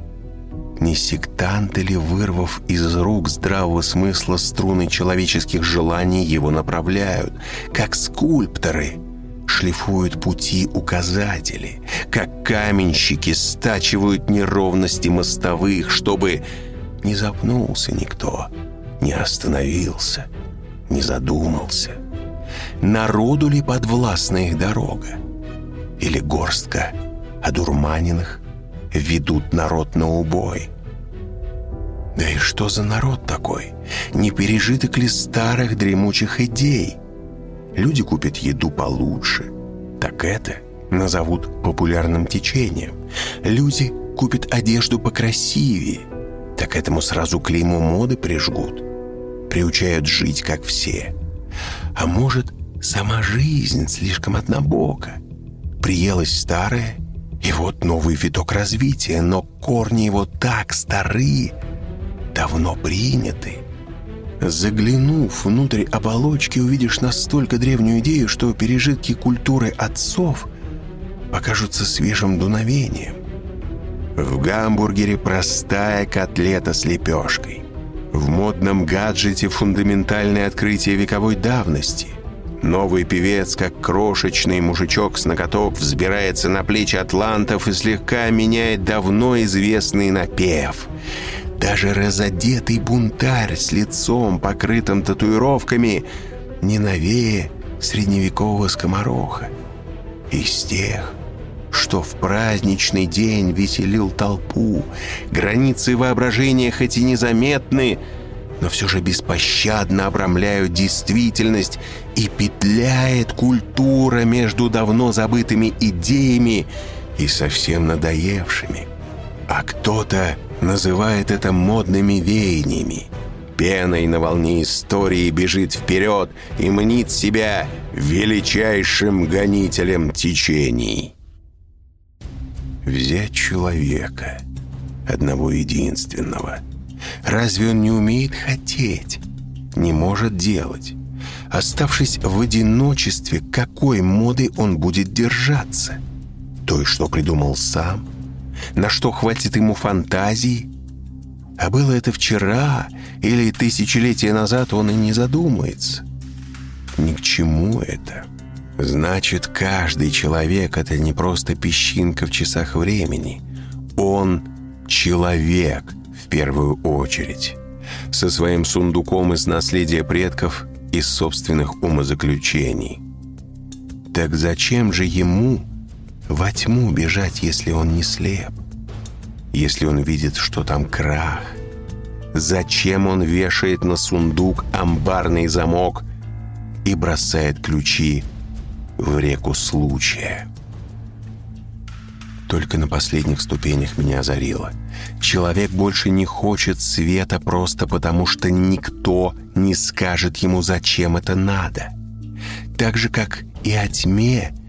Не сектанты ли, вырвав из рук здравого смысла струны человеческих желаний, его направляют, как скульпторы — шлифуют пути указатели, как каменщики стачивают неровности мостовых, чтобы не запнулся никто, не остановился, не задумался. Народу ли подвластна их дорога? Или горстка одурманенных ведут народ на убой? Да и что за народ такой? Не пережиток ли старых дремучих идей? Люди купят еду получше. Так это назовут популярным течением. Люди купят одежду покрасивее. Так этому сразу клеймо моды прижгут. Приучают жить, как все. А может, сама жизнь слишком однобока. Приелась старая, и вот новый виток развития, но корни его так стары, давно приняты. Заглянув внутрь оболочки, увидишь настолько древнюю идею, что пережитки культуры отцов покажутся свежим дуновением. В гамбургере простая котлета с лепешкой. В модном гаджете фундаментальное открытие вековой давности. Новый певец, как крошечный мужичок с ноготок, взбирается на плечи атлантов и слегка меняет давно известный напев — даже разодетый бунтарь с лицом, покрытым татуировками, не новее средневекового скомороха. Из тех, что в праздничный день веселил толпу, границы воображения хоть и незаметны, но все же беспощадно обрамляют действительность и петляет культура между давно забытыми идеями и совсем надоевшими. А кто-то называет это модными веяниями. Пеной на волне истории бежит вперед и мнит себя величайшим гонителем течений. Взять человека, одного единственного. Разве он не умеет хотеть, не может делать? Оставшись в одиночестве, какой моды он будет держаться? Той, что придумал сам – на что хватит ему фантазии. А было это вчера или тысячелетия назад, он и не задумается. Ни к чему это. Значит, каждый человек — это не просто песчинка в часах времени. Он — человек в первую очередь. Со своим сундуком из наследия предков и собственных умозаключений. Так зачем же ему во тьму бежать, если он не слеп? Если он видит, что там крах? Зачем он вешает на сундук амбарный замок и бросает ключи в реку случая? Только на последних ступенях меня озарило. Человек больше не хочет света просто потому, что никто не скажет ему, зачем это надо. Так же, как и о тьме –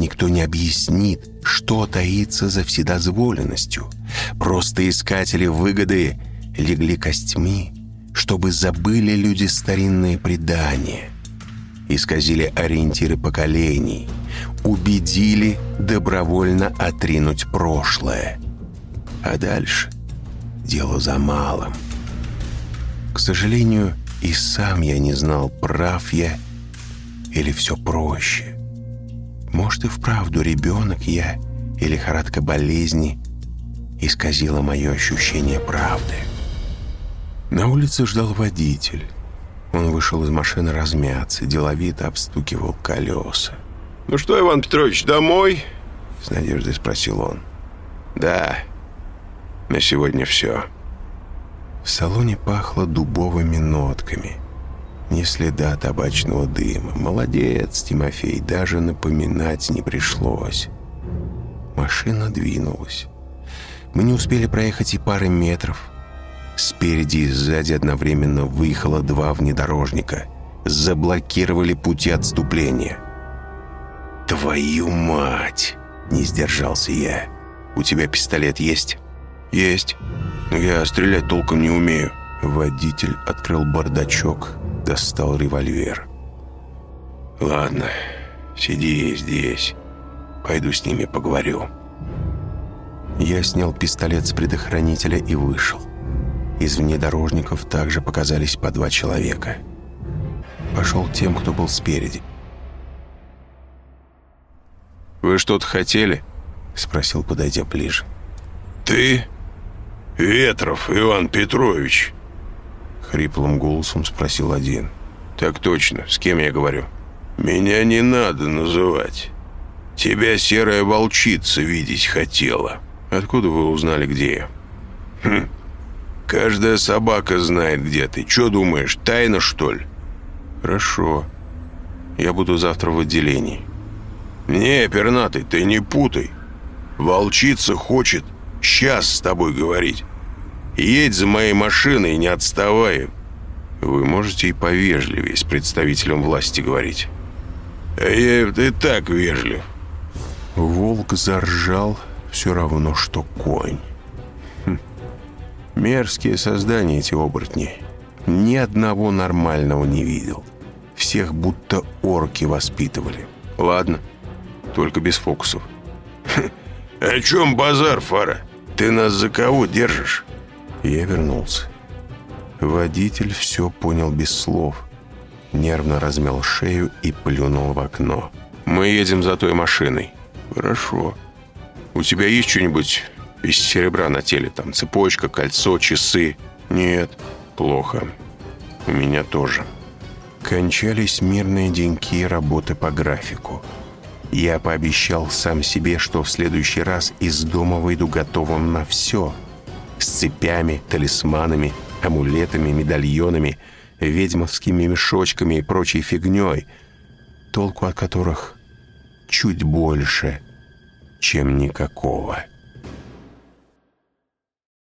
Никто не объяснит, что таится за вседозволенностью. Просто искатели выгоды легли костьми, чтобы забыли люди старинные предания, исказили ориентиры поколений, убедили добровольно отринуть прошлое. А дальше дело за малым. К сожалению, и сам я не знал, прав я или все проще. Может, и вправду ребенок я, и лихорадка болезни исказила мое ощущение правды. На улице ждал водитель. Он вышел из машины размяться, деловито обстукивал колеса. «Ну что, Иван Петрович, домой?» С надеждой спросил он. «Да, на сегодня все». В салоне пахло дубовыми нотками – ни следа табачного дыма. Молодец, Тимофей, даже напоминать не пришлось. Машина двинулась. Мы не успели проехать и пары метров. Спереди и сзади одновременно выехало два внедорожника. Заблокировали пути отступления. «Твою мать!» — не сдержался я. «У тебя пистолет есть?» «Есть. Но я стрелять толком не умею». Водитель открыл бардачок, достал револьвер. «Ладно, Сиди здесь. Пойду с ними поговорю». Я снял пистолет с предохранителя и вышел. Из внедорожников также показались по два человека. Пошел тем, кто был спереди. «Вы что-то хотели?» — спросил, подойдя ближе. «Ты? Ветров Иван Петрович?» Хриплым голосом спросил один. «Так точно. С кем я говорю?» «Меня не надо называть. Тебя серая волчица видеть хотела». «Откуда вы узнали, где я?» «Хм. Каждая собака знает, где ты. Че думаешь, тайна, что ли?» «Хорошо. Я буду завтра в отделении». «Не, пернатый, ты не путай. Волчица хочет сейчас с тобой говорить. Едь за моей машиной и не отставай. Вы можете и повежливее с представителем власти говорить. Я и так вежлив. Волк заржал все равно, что конь. Хм. Мерзкие создания эти оборотни. Ни одного нормального не видел. Всех будто орки воспитывали. Ладно, только без фокусов. «О чем базар, Фара? Ты нас за кого держишь?» Я вернулся. Водитель все понял без слов. Нервно размял шею и плюнул в окно. «Мы едем за той машиной». «Хорошо. У тебя есть что-нибудь из серебра на теле? Там цепочка, кольцо, часы?» «Нет». «Плохо. У меня тоже». Кончались мирные деньки работы по графику. Я пообещал сам себе, что в следующий раз из дома выйду готовым на все. С цепями, талисманами, амулетами, медальонами, ведьмовскими мешочками и прочей фигней, толку от которых чуть больше, чем никакого.